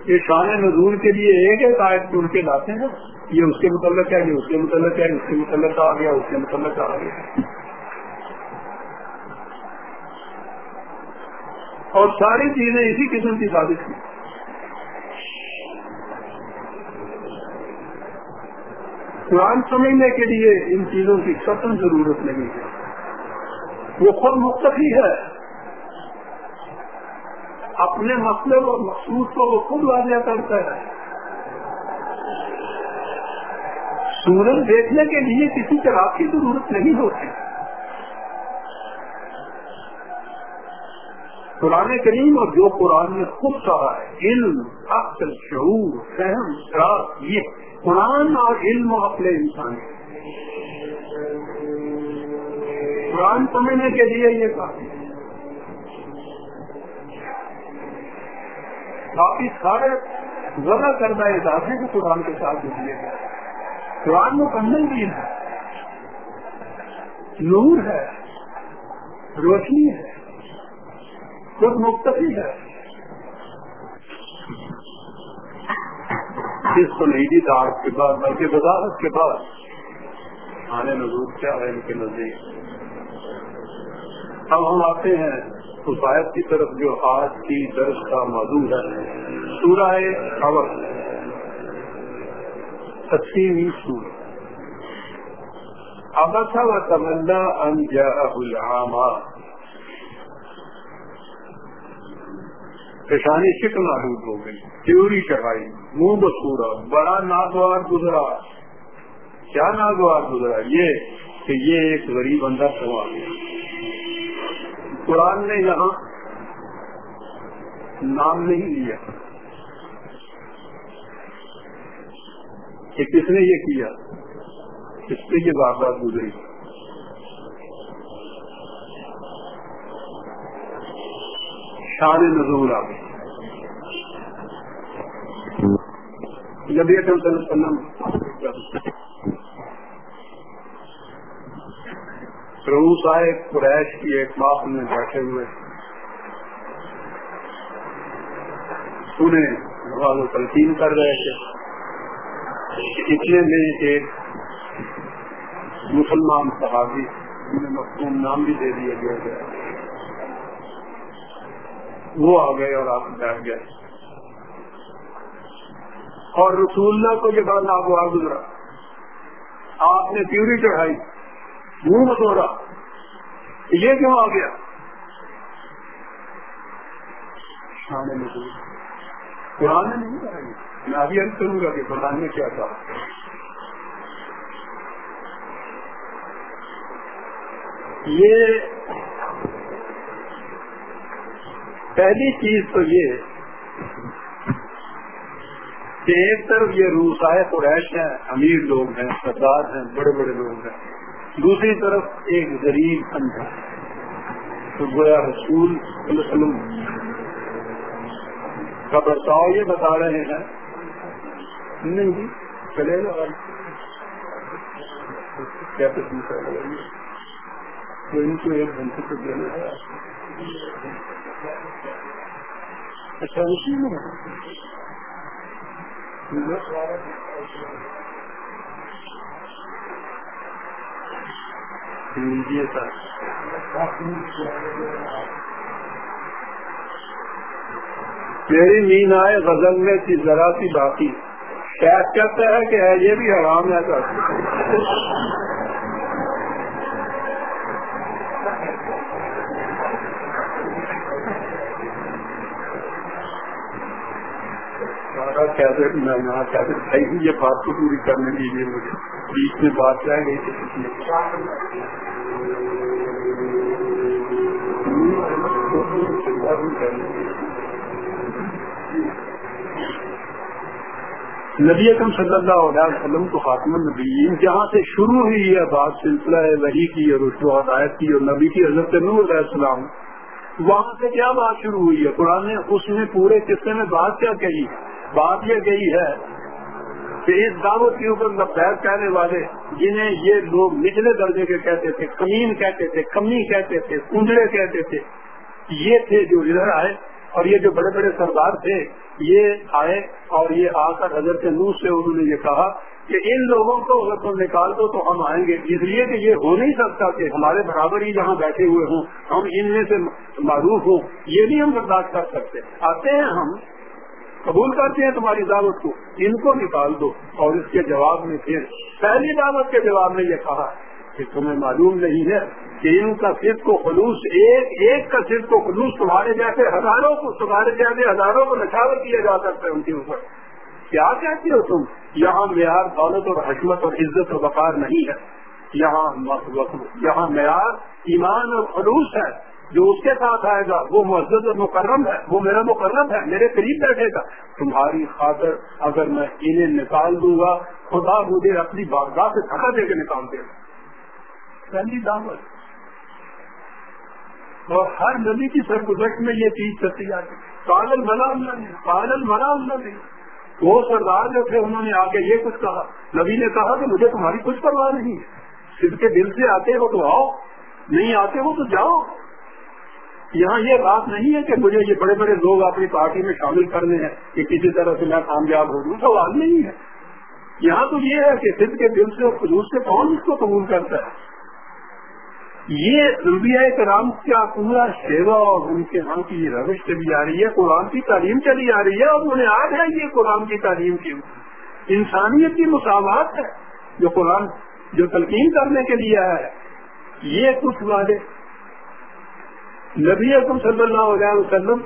یہ شان نزول کے لیے ایک ایک آیت چن کے لاتے ہیں۔ یہ اس کے متعلق ہے، یہ اس کے متعلق ہے، اس کے متعلق آ گیا، اس کے متعلق آ گیا۔ اور ساری چیزیں اسی قسم کی ثابت کی۔ قرآن سمجھنے کے لیے ان چیزوں کی سطن ضرورت نہیں ہے۔ وہ خود مختفی ہے۔ اپنے مسئلے اور مخصوص کو وہ خود واضح کرتا ہے۔ سورج دیکھنے کے لیے کسی طرح کی ضرورت نہیں ہوتی۔ قرآن کریم اور جو قرآن میں خود کہا ہے، علم، عقل، شعور، فہم راس یہ قرآن اور علم و عقل انسان قرآن سمجھنے کے لیے یہ کافی باقی سارے وضع کردہ اضافے کو قرآن کے ساتھ جڑے گئے قرآن مکمل بھی ہے۔ نور ہے۔ روشنی ہے۔ خود مختفی ہے۔ جس کو نہیں دی دار کے بعد، بلکہ وضاحت کے بعد آنے نظور کیا ہے ان کے نزدیک۔ اب ہم آتے ہیں سفایت کی طرف، جو آج کی درس کا موضوع ہے۔ سورہ خبر تقسیمی سور اب تھا تمنا انجا العامہ پیشانی شکل محدود ہو گئی۔ تیوری چڑھائی، منہ بسورا، بڑا ناگوار گزرا۔ کیا ناگوار گزرا؟ یہ کہ یہ ایک غریب اندر سوا۔ گیا قرآن نے یہاں نام نہیں لیا۔ کہ کس نے یہ کیا؟ اس پہ یہ واردات گزری۔ شان نظور آ گئی نبی اکرم صلی اللہ علیہ وسلم روس آئے قریش کی ایک باپ میں بیٹھے ہوئے۔ انہیں نواز و تلقین کر رہے تھے۔ اتنے میں ایک مسلمان صحابی انہیں مخصوم نام بھی دے دیا گیا۔ وہ آ گئے اور آپ بیٹھ گئے۔ اور رسول اللہ کو یہ بات آپ کو گزرا، آپ نے پیوری چڑھائی، منہ بتورا یہ کیوں آ گیا؟ قرآن نہیں میں ابھی ارد کروں گا کہ قرآن نے کیا کہا یہ پہلی چیز تو یہ کہ ایک طرف یہ روسائے قریش ہیں، امیر لوگ ہیں، سردار ہیں، بڑے بڑے لوگ ہیں۔ دوسری طرف ایک غریب اندھا۔ تو گویا رسول صلی اللہ علیہ وسلم کا برتاؤ یہ بتا رہے ہیں۔ نہیں جی چلے گا۔ کیا تو ان کو ایک گھنٹے کو دینا ہے اچھا اسی میں۔ میری نیند آئے، غزل میں تھی، ذرا سی باقی۔ شاید کہتا ہے کہ یہ بھی حرام ہے۔ میں یہاں جی، یہ بات کو پوری کرنے کے لیے مجھے بیچ میں بات رہ گئی تھی نبی اکم صلی اللہ علیہ وسلم کو خاتم النبیین، جہاں سے شروع ہوئی ہے بات، سلسلہ وحی کی اور رسو ہدایت کی اور نبی کی حضرت نور علیہ السلام، وہاں سے کیا بات شروع ہوئی ہے؟ قرآن نے اس میں پورے قصے میں بات کیا کہی؟ بات یہ گئی ہے کہ اس دعوت کے اوپر لبیک کہنے والے جنہیں یہ لوگ نچلے درجے کے کہتے تھے، کمین کہتے تھے، کمی کہتے تھے کنجڑے کہتے تھے، یہ تھے جو ادھر آئے اور یہ جو بڑے بڑے سردار تھے، یہ آئے اور یہ آ کر حضرت نور سے انہوں نے یہ کہا کہ ان لوگوں کو اگر تم نکال دو تو ہم آئیں گے۔ اس لیے کہ یہ ہو نہیں سکتا کہ ہمارے برابر ہی جہاں بیٹھے ہوئے ہوں۔ ہم ان میں سے معروف ہوں۔ یہ نہیں ہم برداشت کر سکتے۔ آتے ہیں ہم قبول کرتے ہیں تمہاری دعوت کو، ان کو نکال دو۔ اور اس کے جواب میں پھر، پہلی دعوت کے جواب میں یہ کہا کہ تمہیں معلوم نہیں ہے کہ ان کا صرف کو خلوص، ایک ایک کا صرف کو خلوص تمہارے جیسے ہزاروں کو، تمہارے جیسے ہزاروں کو نشاور کیا جا سکتا ہے ان کے اوپر۔ کیا کہتے ہو تم؟ یہاں معیار دولت اور حکمت اور عزت و وقار نہیں ہے۔ یہاں یہاں معیار ایمان اور خلوص ہے۔ جو اس کے ساتھ آئے گا، وہ معزز اور مکرم ہے، وہ میرا مکرم ہے، میرے قریب بیٹھے گا۔ تمہاری خاطر اگر میں انہیں نکال دوں گا، خدا مجھے اپنی باغگاہ سے دھکا دے کے نکال دے گا۔ پہلی دعوت۔ اور ہر نبی کی سرگزشت میں یہ چیز چلتی جاتی پاگل منا اللہ نے پاگل منا اللہ نے وہ سردار جو تھے، انہوں نے آگے یہ کچھ کہا۔ نبی نے کہا کہ مجھے تمہاری کچھ پرواہ نہیں ہے۔ صرف کے دل سے آتے ہو تو آؤ، نہیں آتے ہو تو جاؤ۔ یہاں یہ بات نہیں ہے کہ مجھے یہ بڑے بڑے لوگ اپنی پارٹی میں شامل کرنے ہیں کہ کسی طرح سے میں کامیاب ہو جوں سوال نہیں ہے۔ یہاں تو یہ ہے کہ صرف کے دل سے اور خلوص سے کون اس کو قبول کرتا ہے؟ یہ انبیاء کرام کا پورا شیوا اور ان کے ہاں کی روش چلی آ رہی ہے، قرآن کی تعلیم چلی آ رہی ہے اور انہیں آج ہے یہ قرآن کی تعلیم کی انسانیت کی مساوات ہے جو قرآن جو تلقین کرنے کے لیے ہے۔ یہ کچھ والے نبی اکم صلی اللہ علیہ وسلم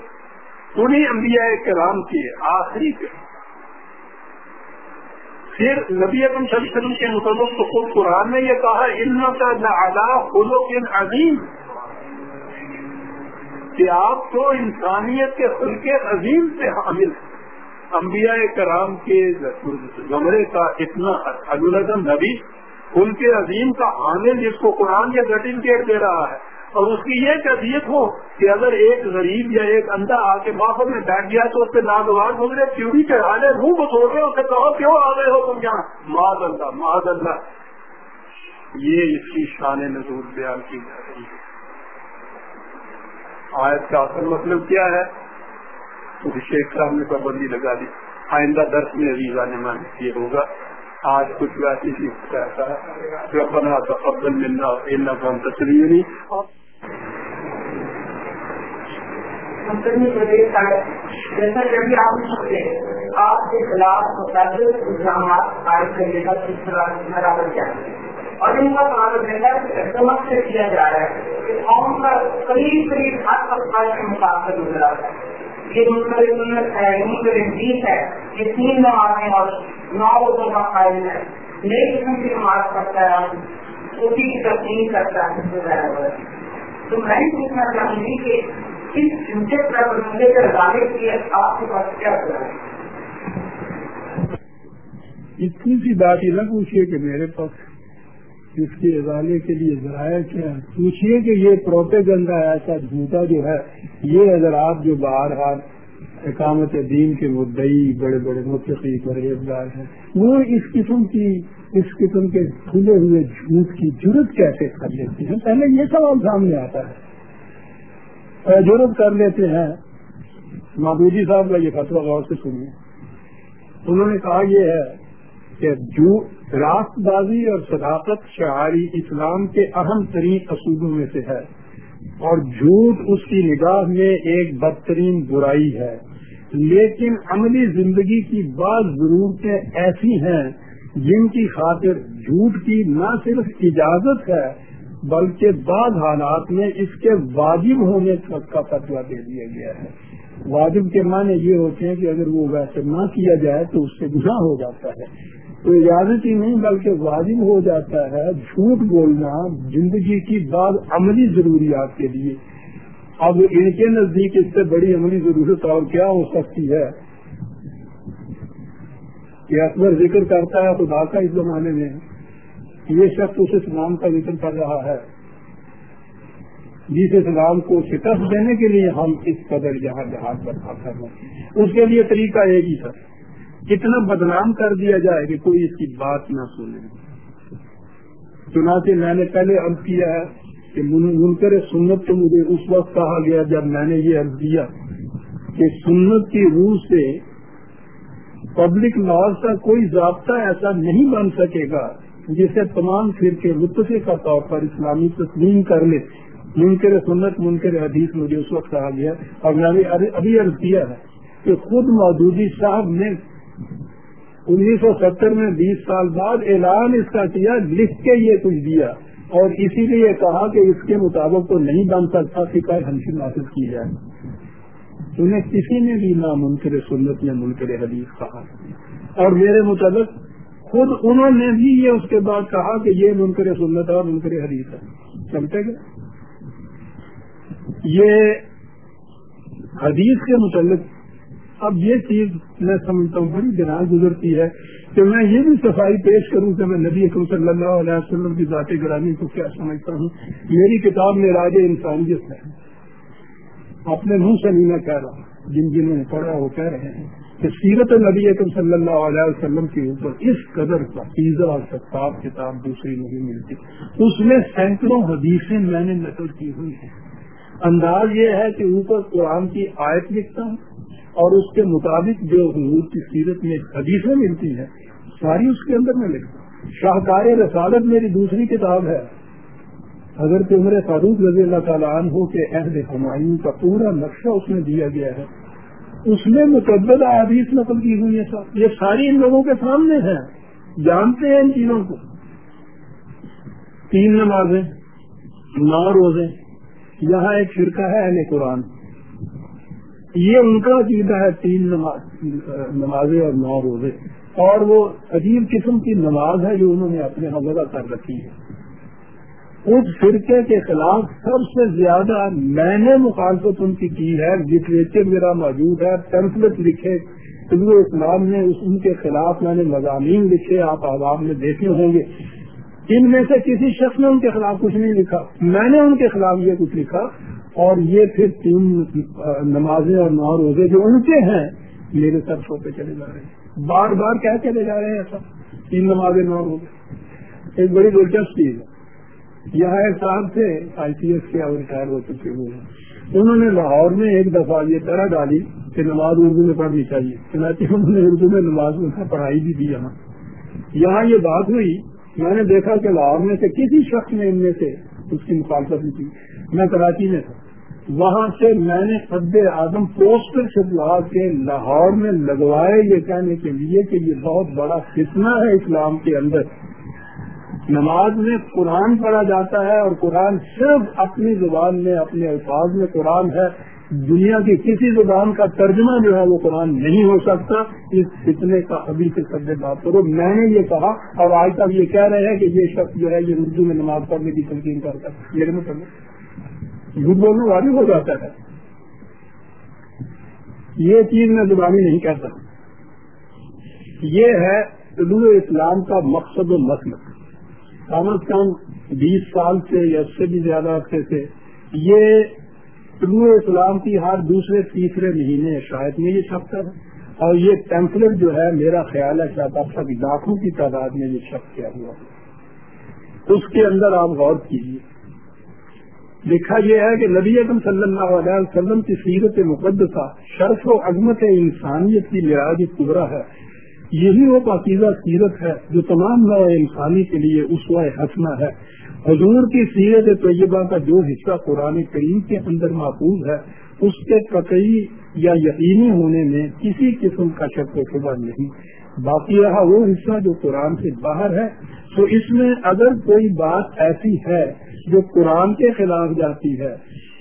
انہیں انبیاء کرام کے آخری پھر نبی اکم صلی اللہ علیہ وسلم کے مطابق تو خود قرآن نے یہ کہا ان کا عظیم. کہ آپ تو انسانیت کے خلق عظیم سے حامل انبیاء کرام کے زمرے کا اتنا الزم نبی ان کے عظیم کا حامل جس کو قرآن کے سرٹیفکیٹ دے رہا ہے۔ اور اس کی یہ کیفیت ہو کہ اگر ایک غریب یا ایک اندھا آ کے موسم میں بیٹھ گیا تو اس سے ناگوار گزرے چیڑی کے حالے منہ کو چھوڑ اسے کہو کیوں آ گئے ہو تم یہاں؟ ماد اللہ ماد اللہ۔ یہ اس کی شان نظور بیان کی جا رہی ہے۔ آیت کا اصل مطلب کیا ہے؟ شیخ صاحب نے پابندی لگا دی۔ آئندہ درس میں عزیزہ نے مان یہ ہوگا۔ آج کچھ ویسی چیز کہتا ہے۔ ربنا تقبل منا انك انت السميع جیسا کبھی آپ سکتے آپ کے خلاف متعدد الزامات عائد کرنے کا سلسلہ برابر کیا۔ اور ان کا تعلق سمجھ سے کیا جا رہا ہے کہ قوم کا قریب قریب ہر طبقہ سے متاثر گزرا ہے۔ یہ منفرد ہے منفرد جیت ہے، یہ تین نمازیں اور نو روزوں کا قائم ہے۔ نئی قسم کی نماز کرتا ہے، اسی کی تسلیم کرتا ہے۔ تو میں پوچھنا چاہوں گی کہ اس جھوٹے پربندے کے ادارے آپ کے پاس کیا ہے اتنی سی بات یہ نہ پوچھیے کہ میرے پاس اس کے ازالے کے لیے ذرائع کیا پوچھیے کہ یہ پروپے گندا ایسا جھوٹا جو ہے، یہ اگر آپ جو باہر ہاتھ اقامت دین کے مدعی بڑے بڑے متقی پرہیزگار ہیں، وہ اس قسم کی، اس قسم کے کھلے ہوئے جھوٹ کی جرت کیسے کر لیتے ہیں؟ پہلے یہ سوال سامنے آتا ہے۔ جرت کر لیتے ہیں۔ مادودی صاحب کا یہ فتوا غور سے سنیے۔ انہوں نے کہا یہ ہے کہ جو راست بازی اور صداقت شعاری اسلام کے اہم ترین اصولوں میں سے ہے اور جھوٹ اس کی نگاہ میں ایک بدترین برائی ہے۔ لیکن عملی زندگی کی بعض ضرورتیں ایسی ہیں جن کی خاطر جھوٹ کی نہ صرف اجازت ہے بلکہ بعض حالات میں اس کے واجب ہونے کا فتوا دے دیا گیا ہے۔ واجب کے معنی یہ ہوتے ہیں کہ اگر وہ ویسے نہ کیا جائے تو اس سے گناہ ہو جاتا ہے۔ تو اجازت ہی نہیں بلکہ واجب ہو جاتا ہے جھوٹ بولنا، زندگی کی بعض عملی ضروریات کے لیے۔ اب ان کے نزدیک اس سے بڑی عملی ضرورت اور کیا ہو سکتی ہے؟ کہ اکبر ذکر کرتا ہے خدا کا اس زمانے میں۔ یہ شخص اس اسلام کا ذکر کر رہا ہے۔ جس اسلام کو شکست دینے کے لیے ہم اس قدر جہاں جہاز برپا کر رہے ہیں۔ اس کے لیے طریقہ ایک ہی تھا۔ اتنا بدنام کر دیا جائے کہ کوئی اس کی بات نہ سنے۔ چنانچہ میں نے پہلے عرض کیا ہے کہ منکر سنت تو مجھے اس وقت کہا گیا جب میں نے یہ عرض کیا کہ سنت کی روح سے پبلک لاز کا کوئی ضابطہ ایسا نہیں بن سکے گا جسے تمام فرقے متفقہ کا طور پر اسلامی تسلیم کر لے۔ منکر سنت، منکر حدیث مجھے اس وقت کہا گیا اور میں نے ابھی عرض کیا ہے کہ خود مودودی صاحب نے انیس سو ستر میں بیس سال بعد اعلان اس کا کیا، لکھ کے یہ کچھ دیا اور اسی لیے کہا کہ اس کے مطابق تو نہیں بن سکتا فکر ہنسی نافذ کی جائے۔ انہیں کسی نے بھی نہ منکر سنت میں منکر حدیث کہا۔ اور میرے مطابق خود انہوں نے بھی یہ اس کے بعد کہا کہ یہ منکر سنت اور منکر حدیث ہے۔ چلتے گئے یہ حدیث کے متعلق اب یہ چیز میں سمجھتا ہوں، بڑی گراہ گزرتی ہے کہ میں یہ بھی صفائی پیش کروں کہ میں نبی اکرم صلی اللہ علیہ وسلم کی ذاتی گرانی کو کیا سمجھتا ہوں۔ میری کتاب میں راج انسانیت ہے۔ اپنے منہ سے نہیں میں کہہ رہا جن جنہوں نے پڑھا وہ کہہ رہے ہیں۔ کہ سیرت نبی اکرم صلی اللہ علیہ وسلم کے اوپر اس قدر کا پیزا اور سکتاب کتاب دوسری نہیں ملتی۔ اس میں سینکڑوں حدیثیں میں نے نقل کی ہوئی ہیں۔ انداز یہ ہے کہ اوپر قرآن کی آیت لکھتا ہوں اور اس کے مطابق جو حضور کی سیرت میں حدیثیں ملتی ہیں، ساری اس کے اندر میں لکھتا ہوں۔ شاہکار رسالت میری دوسری کتاب ہے۔ اگر عمر فاروق رضی اللہ تعالیٰ عنہ کے عہد ہمایوں کا پورا نقشہ اس میں دیا گیا ہے۔ اس میں متعدد حدیث نقل کی ہوئی ہے یہ ساری ان لوگوں کے سامنے ہیں جانتے ہیں ان چیزوں کو۔ تین نمازیں، نو روزے۔ یہاں ایک فرقہ ہے اہل قرآن۔ یہ ان کا عقیدہ ہے، تین نمازیں اور نو روزے۔ اور وہ عجیب قسم کی نماز ہے جو انہوں نے اپنے ہاں حوالہ کر رکھی ہے۔ اس فرقے کے خلاف سب سے زیادہ میں نے مخالفت ان کی کی ہے، لٹریچر میرا موجود ہے ٹیمپلٹ لکھے، طلوع اسلام نے ان کے خلاف میں نے مضامین لکھے، آپ آباد میں دیکھے ہوں گے۔ ان میں سے کسی شخص نے ان کے خلاف کچھ نہیں لکھا۔ میں نے ان کے خلاف یہ کچھ لکھا۔ اور یہ پھر تین نمازیں اور نو روزے جو ان کے ہیں، میرے سر چھوٹے چلے جا رہے ہیں۔ بار بار کیا چلے جا رہے ہیں ایسا۔ تین نمازیں، نو روزے۔ ایک بڑی دلچسپ چیز ہے۔ یہاں ایک صاحب تھے آئی سی ایس کے اور ریٹائر ہو چکے ہوئے ہیں۔ انہوں نے لاہور میں ایک دفعہ یہ طرح ڈالی کہ نماز اردو میں پڑھنی چاہیے۔ چنانچہ انہوں نے اردو میں نماز میں پڑھائی بھی دی یہاں۔ یہاں یہ بات ہوئی، میں نے دیکھا کہ لاہور میں سے کسی شخص نے ان میں سے اس کی مخالفت نہیں کی۔ میں کراچی میں تھا۔ وہاں سے میں نے قد اعظم پوسٹر چھپوا کے لاہور میں لگوائے یہ کہنے کے لیے کہ یہ بہت بڑا فتنہ ہے اسلام کے اندر۔ نماز میں قرآن پڑھا جاتا ہے اور قرآن صرف اپنی زبان میں، اپنے الفاظ میں قرآن ہے۔ دنیا کی کسی زبان کا ترجمہ جو ہے وہ قرآن نہیں ہو سکتا۔ اس فتنے کا ابھی سے سب بات کرو۔ میں نے یہ کہا اور آج تک یہ کہہ رہے ہیں کہ یہ شخص جو ہے یہ اردو میں نماز پڑھنے کی تنقید کرتا ہے میرے مطلب جھوٹ بولنے والی ہو جاتا ہے۔ یہ چیز میں زبانی نہیں کہتا۔ یہ ہے طلوع اسلام کا مقصد و مسلک کم از کم بیس سال سے یا اس سے بھی زیادہ عرصے سے یہ طلوع اسلام کی ہر دوسرے تیسرے مہینے شاید میں یہ چھپتا ہے۔ اور یہ ٹیمپلٹ جو ہے، میرا خیال ہے شاید اب تک لاکھوں کی تعداد میں یہ چھپ کیا ہوا اس کے اندر آپ غور کیجیے۔ لکھا یہ ہے کہ نبی اعظم صلی اللہ علیہ وسلم کی سیرت مقدسہ شرف و عظمت انسانیت کی معراج قبرا ہے۔ یہی وہ پاکیزہ سیرت ہے جو تمام نو انسانی کے لیے اسوا حسنا ہے۔ حضور کی سیرت طیبہ کا جو حصہ قرآن کریم کے اندر محفوظ ہے، اس کے قطعی یا یقینی ہونے میں کسی قسم کا شک و شبہ نہیں۔ باقی رہا وہ حصہ جو قرآن سے باہر ہے، تو اس میں اگر کوئی بات ایسی ہے جو قرآن کے خلاف جاتی ہے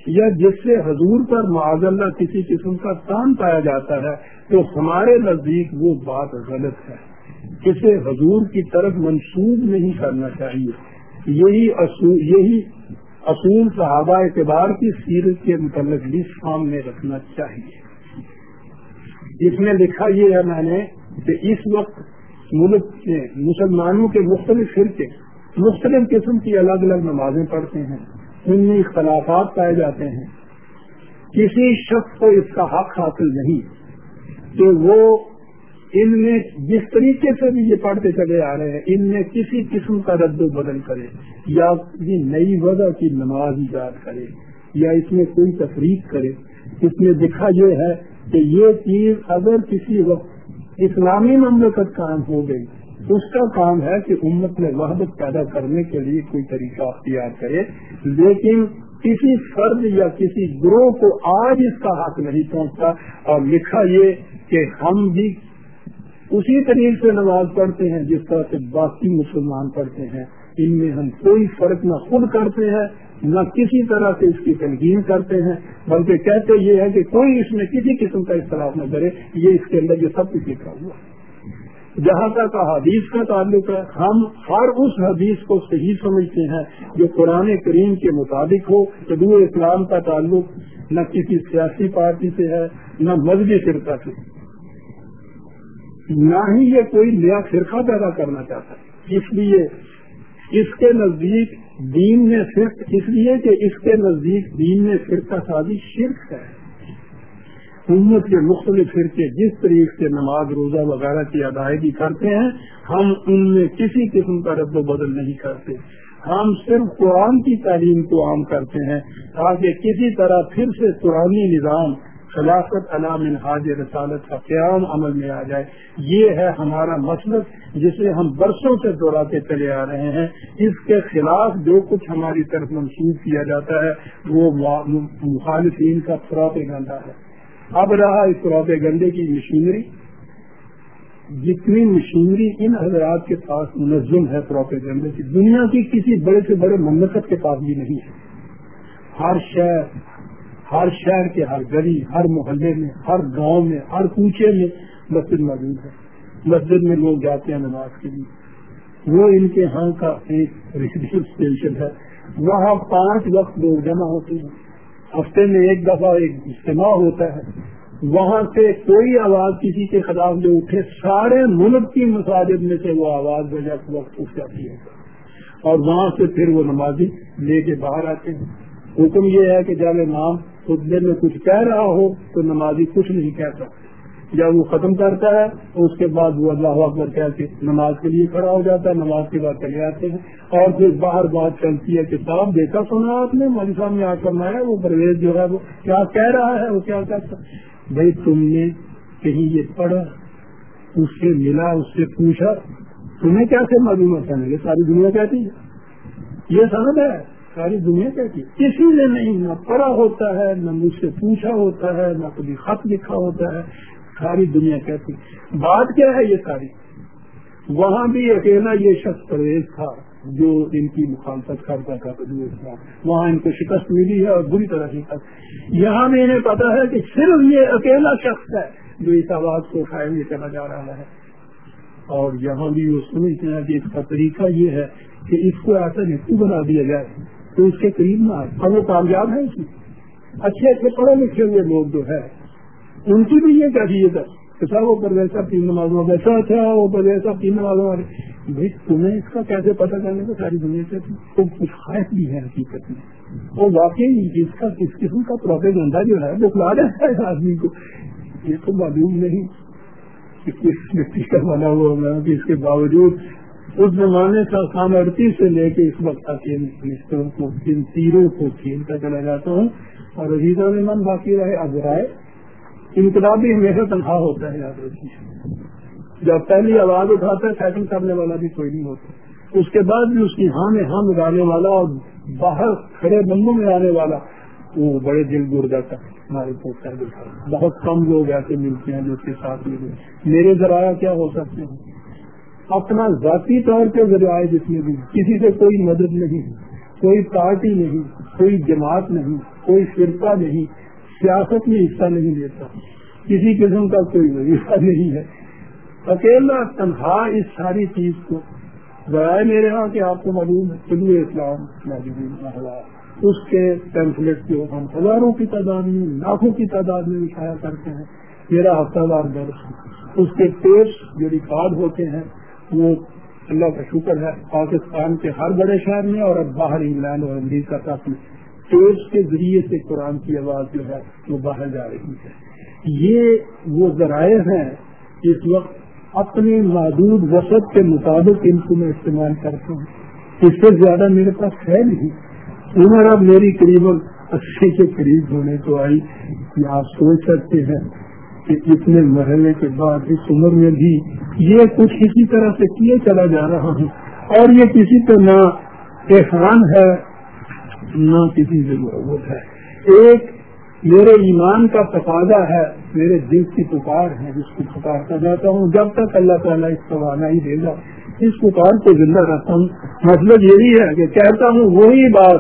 یا جس سے حضور پر معاذ اللہ کسی قسم کا تان پایا جاتا ہے تو ہمارے نزدیک وہ بات غلط ہے۔ اسے حضور کی طرف منسوخ نہیں کرنا چاہیے۔ یہی اصول یہی اصول صحابہ اعتبار کی سیرت کے متعلق بھی سامنے رکھنا چاہیے۔ اس میں لکھا یہ ہے میں نے کہ اس وقت ملک میں مسلمانوں کے مختلف فرقے مختلف قسم کی الگ الگ نمازیں پڑھتے ہیں، ان میں اختلافات پائے جاتے ہیں۔ کسی شخص کو اس کا حق حاصل نہیں۔ کہ وہ ان میں جس طریقے سے بھی یہ پڑھتے چلے آ رہے ہیں، ان میں کسی قسم کا رد و بدل کرے، یا کسی نئی وجہ کی نماز ایجاد کرے، یا اس میں کوئی تفریح کرے۔ اس میں دکھا یہ ہے کہ یہ چیز اگر کسی وقت اسلامی مملکت کام ہو گئی، اس کا کام ہے کہ امت میں وحدت پیدا کرنے کے لیے کوئی طریقہ اختیار کرے۔ لیکن کسی فرد یا کسی گروہ کو آج اس کا حق نہیں پہنچتا۔ اور لکھا یہ کہ ہم بھی اسی طریقے سے نماز پڑھتے ہیں جس طرح سے باقی مسلمان پڑھتے ہیں۔ ان میں ہم کوئی فرق نہ خود کرتے ہیں، نہ کسی طرح سے اس کی تنقید کرتے ہیں، بلکہ کہتے یہ ہے کہ کوئی اس میں کسی قسم کا اختلاف نہ کرے۔ یہ اس کے اندر یہ سب کچھ لکھا ہوا ہے۔ جہاں تک حدیث کا تعلق ہے، ہم ہر اس حدیث کو صحیح سمجھتے ہیں جو قرآن کریم کے مطابق ہو۔ جدو اسلام کا تعلق نہ کسی سیاسی پارٹی سے ہے، نہ مذہبی فرقہ سے۔ نہ ہی یہ کوئی نیا فرقہ پیدا کرنا چاہتا ہے۔ اس لیے اس کے نزدیک دین میں صرف اس لیے کہ اس کے نزدیک دین میں فرقہ سازی شرک ہے۔ امت کے مختلف فرقے جس طریقے سے نماز، روزہ وغیرہ کی ادائیگی کرتے ہیں، ہم ان میں کسی قسم کا رد و بدل نہیں کرتے۔ ہم صرف قرآن کی تعلیم کو عام کرتے ہیں تاکہ کسی طرح پھر سے قرآنی نظام، خلافت علام الحاظ رسالت کا قیام عمل میں آ جائے۔ یہ ہے ہمارا مسلک جسے ہم برسوں سے دوہراتے چلے آ رہے ہیں۔ اس کے خلاف جو کچھ ہماری طرف منسوخ کیا جاتا ہے، وہ مخالفین کا فروغ گندا ہے۔ اب رہا اس روبے گندے کی مشینری جتنی مشینری ان حضرات کے پاس منظم ہے پروپے گندے کی، دنیا کی کسی بڑے سے بڑے مملکت کے پاس بھی نہیں ہے۔ ہر شہر ہر شہر کے ہر گلی، ہر محلے میں، ہر گاؤں میں، ہر کوچے میں مسجد موجود ہے۔ مسجد میں لوگ جاتے ہیں نماز کے لیے۔ وہ ان کے ہاں کا ایک ریسیو اسٹیشن ہے۔ وہاں پانچ وقت لوگ جمع ہوتے ہیں۔ ہفتے میں ایک دفعہ ایک اجتماع ہوتا ہے، وہاں سے کوئی آواز کسی کے خلاف جو اٹھے، سارے ملک کی مساجد میں سے وہ آواز بجا وقت اٹھ جاتی ہے۔ اور وہاں سے پھر وہ نمازی لے کے باہر آتے ہیں۔ حکم یہ ہے کہ جب امام خطبے میں کچھ کہہ رہا ہو تو نمازی کچھ نہیں کہہ سکتے جب وہ ختم کرتا ہے تو اس کے بعد وہ اللہ اکبر کہہ کے نماز کے لیے کھڑا ہو جاتا ہے، نماز کے بعد چلے آتے ہیں۔ اور پھر باہر بات چلتی ہے کہ صاحب دیکھا، سنا آپ نے؟ مودی صاحب نے آ کرنا ہے وہ پرویز جو ہے، وہ کیا کہہ رہا ہے، وہ کیا کہتا بھائی تم نے کہیں یہ پڑھا، اس سے ملا، اس سے پوچھا، تمہیں کیسے معلومات ہے؟ یہ ساری دنیا کہتی ہے۔ یہ سمجھ ہے، ساری دنیا کہتی ہے۔ کسی نے نہیں، نہ پڑھا ہوتا ہے، نہ مجھ سے پوچھا ہوتا ہے، نہ کبھی خط لکھا ہوتا ہے۔ ساری دنیا کہتی بات کیا ہے یہ ساری؟ وہاں بھی اکیلا یہ شخص پرویز تھا جو ان کی مخالفت کرتا تھا وہاں ان کو شکست ملی ہے اور بری طرح شکست یہاں بھی انہیں پتا ہے کہ صرف یہ اکیلا شخص ہے جو اس آواز کو قائم یہ کرنا جا رہا ہے۔ اور یہاں بھی وہ سمجھتے ہیں کہ اس کا طریقہ یہ ہے کہ اس کو ایسا نتو بنا دیا جائے تو اس کے قریب نہ آئے۔ اور وہ کامیاب ہے اس میں اچھے اچھے پڑھے لکھے ہوئے لوگ جو ہے ان کی بھی یہ کیفیت ہے کہ سر وہ پرویز صاحب تین نمازوں ویسا اچھا وہ پرویز صاحب تین نمازوں والے بھائی، تمہیں اس کا کیسے پتہ کرنے کا ساری دنیا سے۔ تو کچھ خواہش بھی ہے حقیقت میں۔ وہ واقعی اس کا کس قسم کا پروپیگنڈا جو ہے، وہ کھلا دیتا ہے آدمی کو۔ یہ تو معلوم نہیں کہ کس مٹی کا بنا ہوا ہوگا، کہ اس کے باوجود اس زمانے کا سامرتی سے لے کے اس وقت تک ان کو ان تیروں کو کھیلتا چلا جاتا ہوں۔ اور عزیزہ میں من باقی رہے، اب رائے انقلابی ہمیشہ تنخواہ ہوتا ہے، یاد رکھیے۔ جب پہلی آواز اٹھاتا ہے، سیٹنگ کرنے والا بھی کوئی نہیں ہوتا۔ اس کے بعد بھی اس کی ہاں میں ہاں ملانے والا اور باہر کھڑے بندوں میں آنے والا، وہ بڑے دل گر جاتا ہے ہمارے کو بہت کم لوگ ایسے ملتے ہیں جو اس کے ساتھ ملے۔ میرے ذرائع کیا ہو سکتے ہیں؟ اپنا ذاتی طور پہ ذرائع جس میں بھی کسی سے کوئی مدد نہیں، کوئی پارٹی نہیں، کوئی جماعت نہیں، کوئی فرقہ نہیں۔ سیاست میں حصہ نہیں لیتا۔ کسی قسم کا کوئی وظیفہ نہیں ہے۔ اکیلا تنہا اس ساری چیز کو۔ ذرائع میرے یہاں کہ آپ کو معلوم ہے، طلوع اسلام اس کے پیمفلٹ جو ہم ہزاروں کی تعداد میں، لاکھوں کی تعداد میں اٹھایا کرتے ہیں۔ میرا ہفتہ وار درس اس کے ٹیپس جو ریکارڈ ہوتے ہیں، وہ اللہ کا شکر ہے، پاکستان کے ہر بڑے شہر میں اور اب باہر انگلینڈ اور امریکہ تک ٹیپس کے ذریعے سے قرآن کی آواز جو ہے وہ باہر جا رہی ہے۔ یہ وہ ذرائع ہیں اس وقت اپنے محدود وسط کے مطابق ان کو میں استعمال کرتا ہوں۔ اس سے زیادہ میرے پاس ہے نہیں۔ عمر اب میری قریب اسی کے قریب ہونے کو آئی کہ آپ سوچ سکتے ہیں کہ اتنے مرحلے کے بعد اس عمر میں بھی یہ کچھ اسی طرح سے کیے چلا جا رہا ہوں اور یہ کسی پہ نہ احسان ہے۔ نہ کسی سے ضرورت ہے۔ ایک میرے ایمان کا تقاضا ہے، میرے دل کی پکار ہے، جس کو پکارتا جاتا ہوں۔ جب تک اللہ تعالیٰ اس کو آنا ہی دے گا، اس پکار کو زندہ رہتا ہوں۔ مطلب یہی ہے کہ کہتا ہوں وہی بات،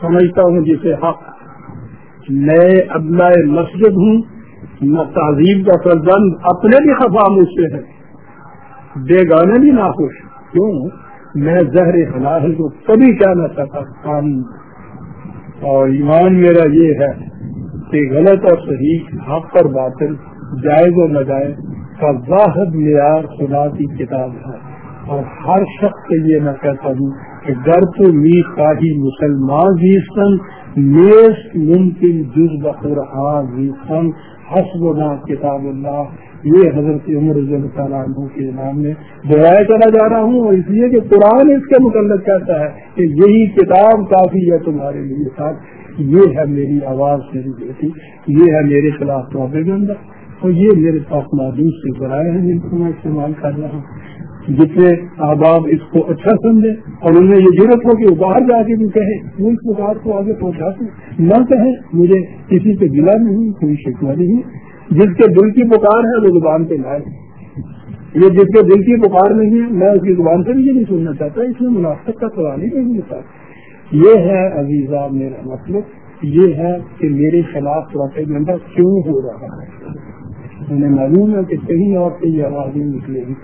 سمجھتا ہوں جسے حق۔ نئے ابلا مسجد ہوں، نہ تعظیم کا فرزند، اپنے بھی خفا مجھ سے ہے۔ بے گانے بھی ناخوش۔ کیوں؟ میں زہر حلال کو کبھی کیا نہ سکتا اور ایمان میرا یہ ہے کہ غلط اور صحیح، حق پر باطل، جائز و نجائز کا واحد معیار خدا کی کتاب ہے۔ اور ہر شخص سے یہ میں کہتا ہوں کہ گر تو می خواہی مسلمان بھی سن نیس ممکن جز بقرآن بھی سن۔ حسب کتاب اللہ یہ حضرت عمر رضی تعالیٰ عنہ کے نام میں دہرایا چلا جا رہا ہوں اور اس لیے کہ قرآن اس کے متعلق کہتا ہے کہ یہی کتاب کافی ہے تمہارے لیے ساتھ۔ یہ ہے میری آواز، میری بیٹی، یہ ہے میرے خلاف پروپیگنڈا اور یہ میرے پاس محدود سے ذرائع ہیں جن کو میں استعمال کر رہا ہوں۔ جتنے احباب اس کو اچھا سمجھے اور انہیں یہ ضرورت ہو کہ وہ باہر جا کے بھی کہے وہ اس بات کو آگے پہنچا سکے نہ کہیں، مجھے کسی سے گلا نہیں، کوئی شکوا نہیں۔ جس کے دل کی پکار ہے، وہ زبان پہ لائے۔ یہ جس کے دل کی پکار نہیں ہے، میں اس کی زبان سے بھی یہ نہیں سننا چاہتا۔ اس میں مناسب کا سوال ہی نہیں ہوتا یہ ہے عزیزہ میرا مطلب۔ یہ ہے کہ میرے خلاف پروپیگنڈا کیوں ہو رہا ہے؟ انہیں معلوم ہے کہ کہیں اور سے یہ آواز نہیں نکلے گی۔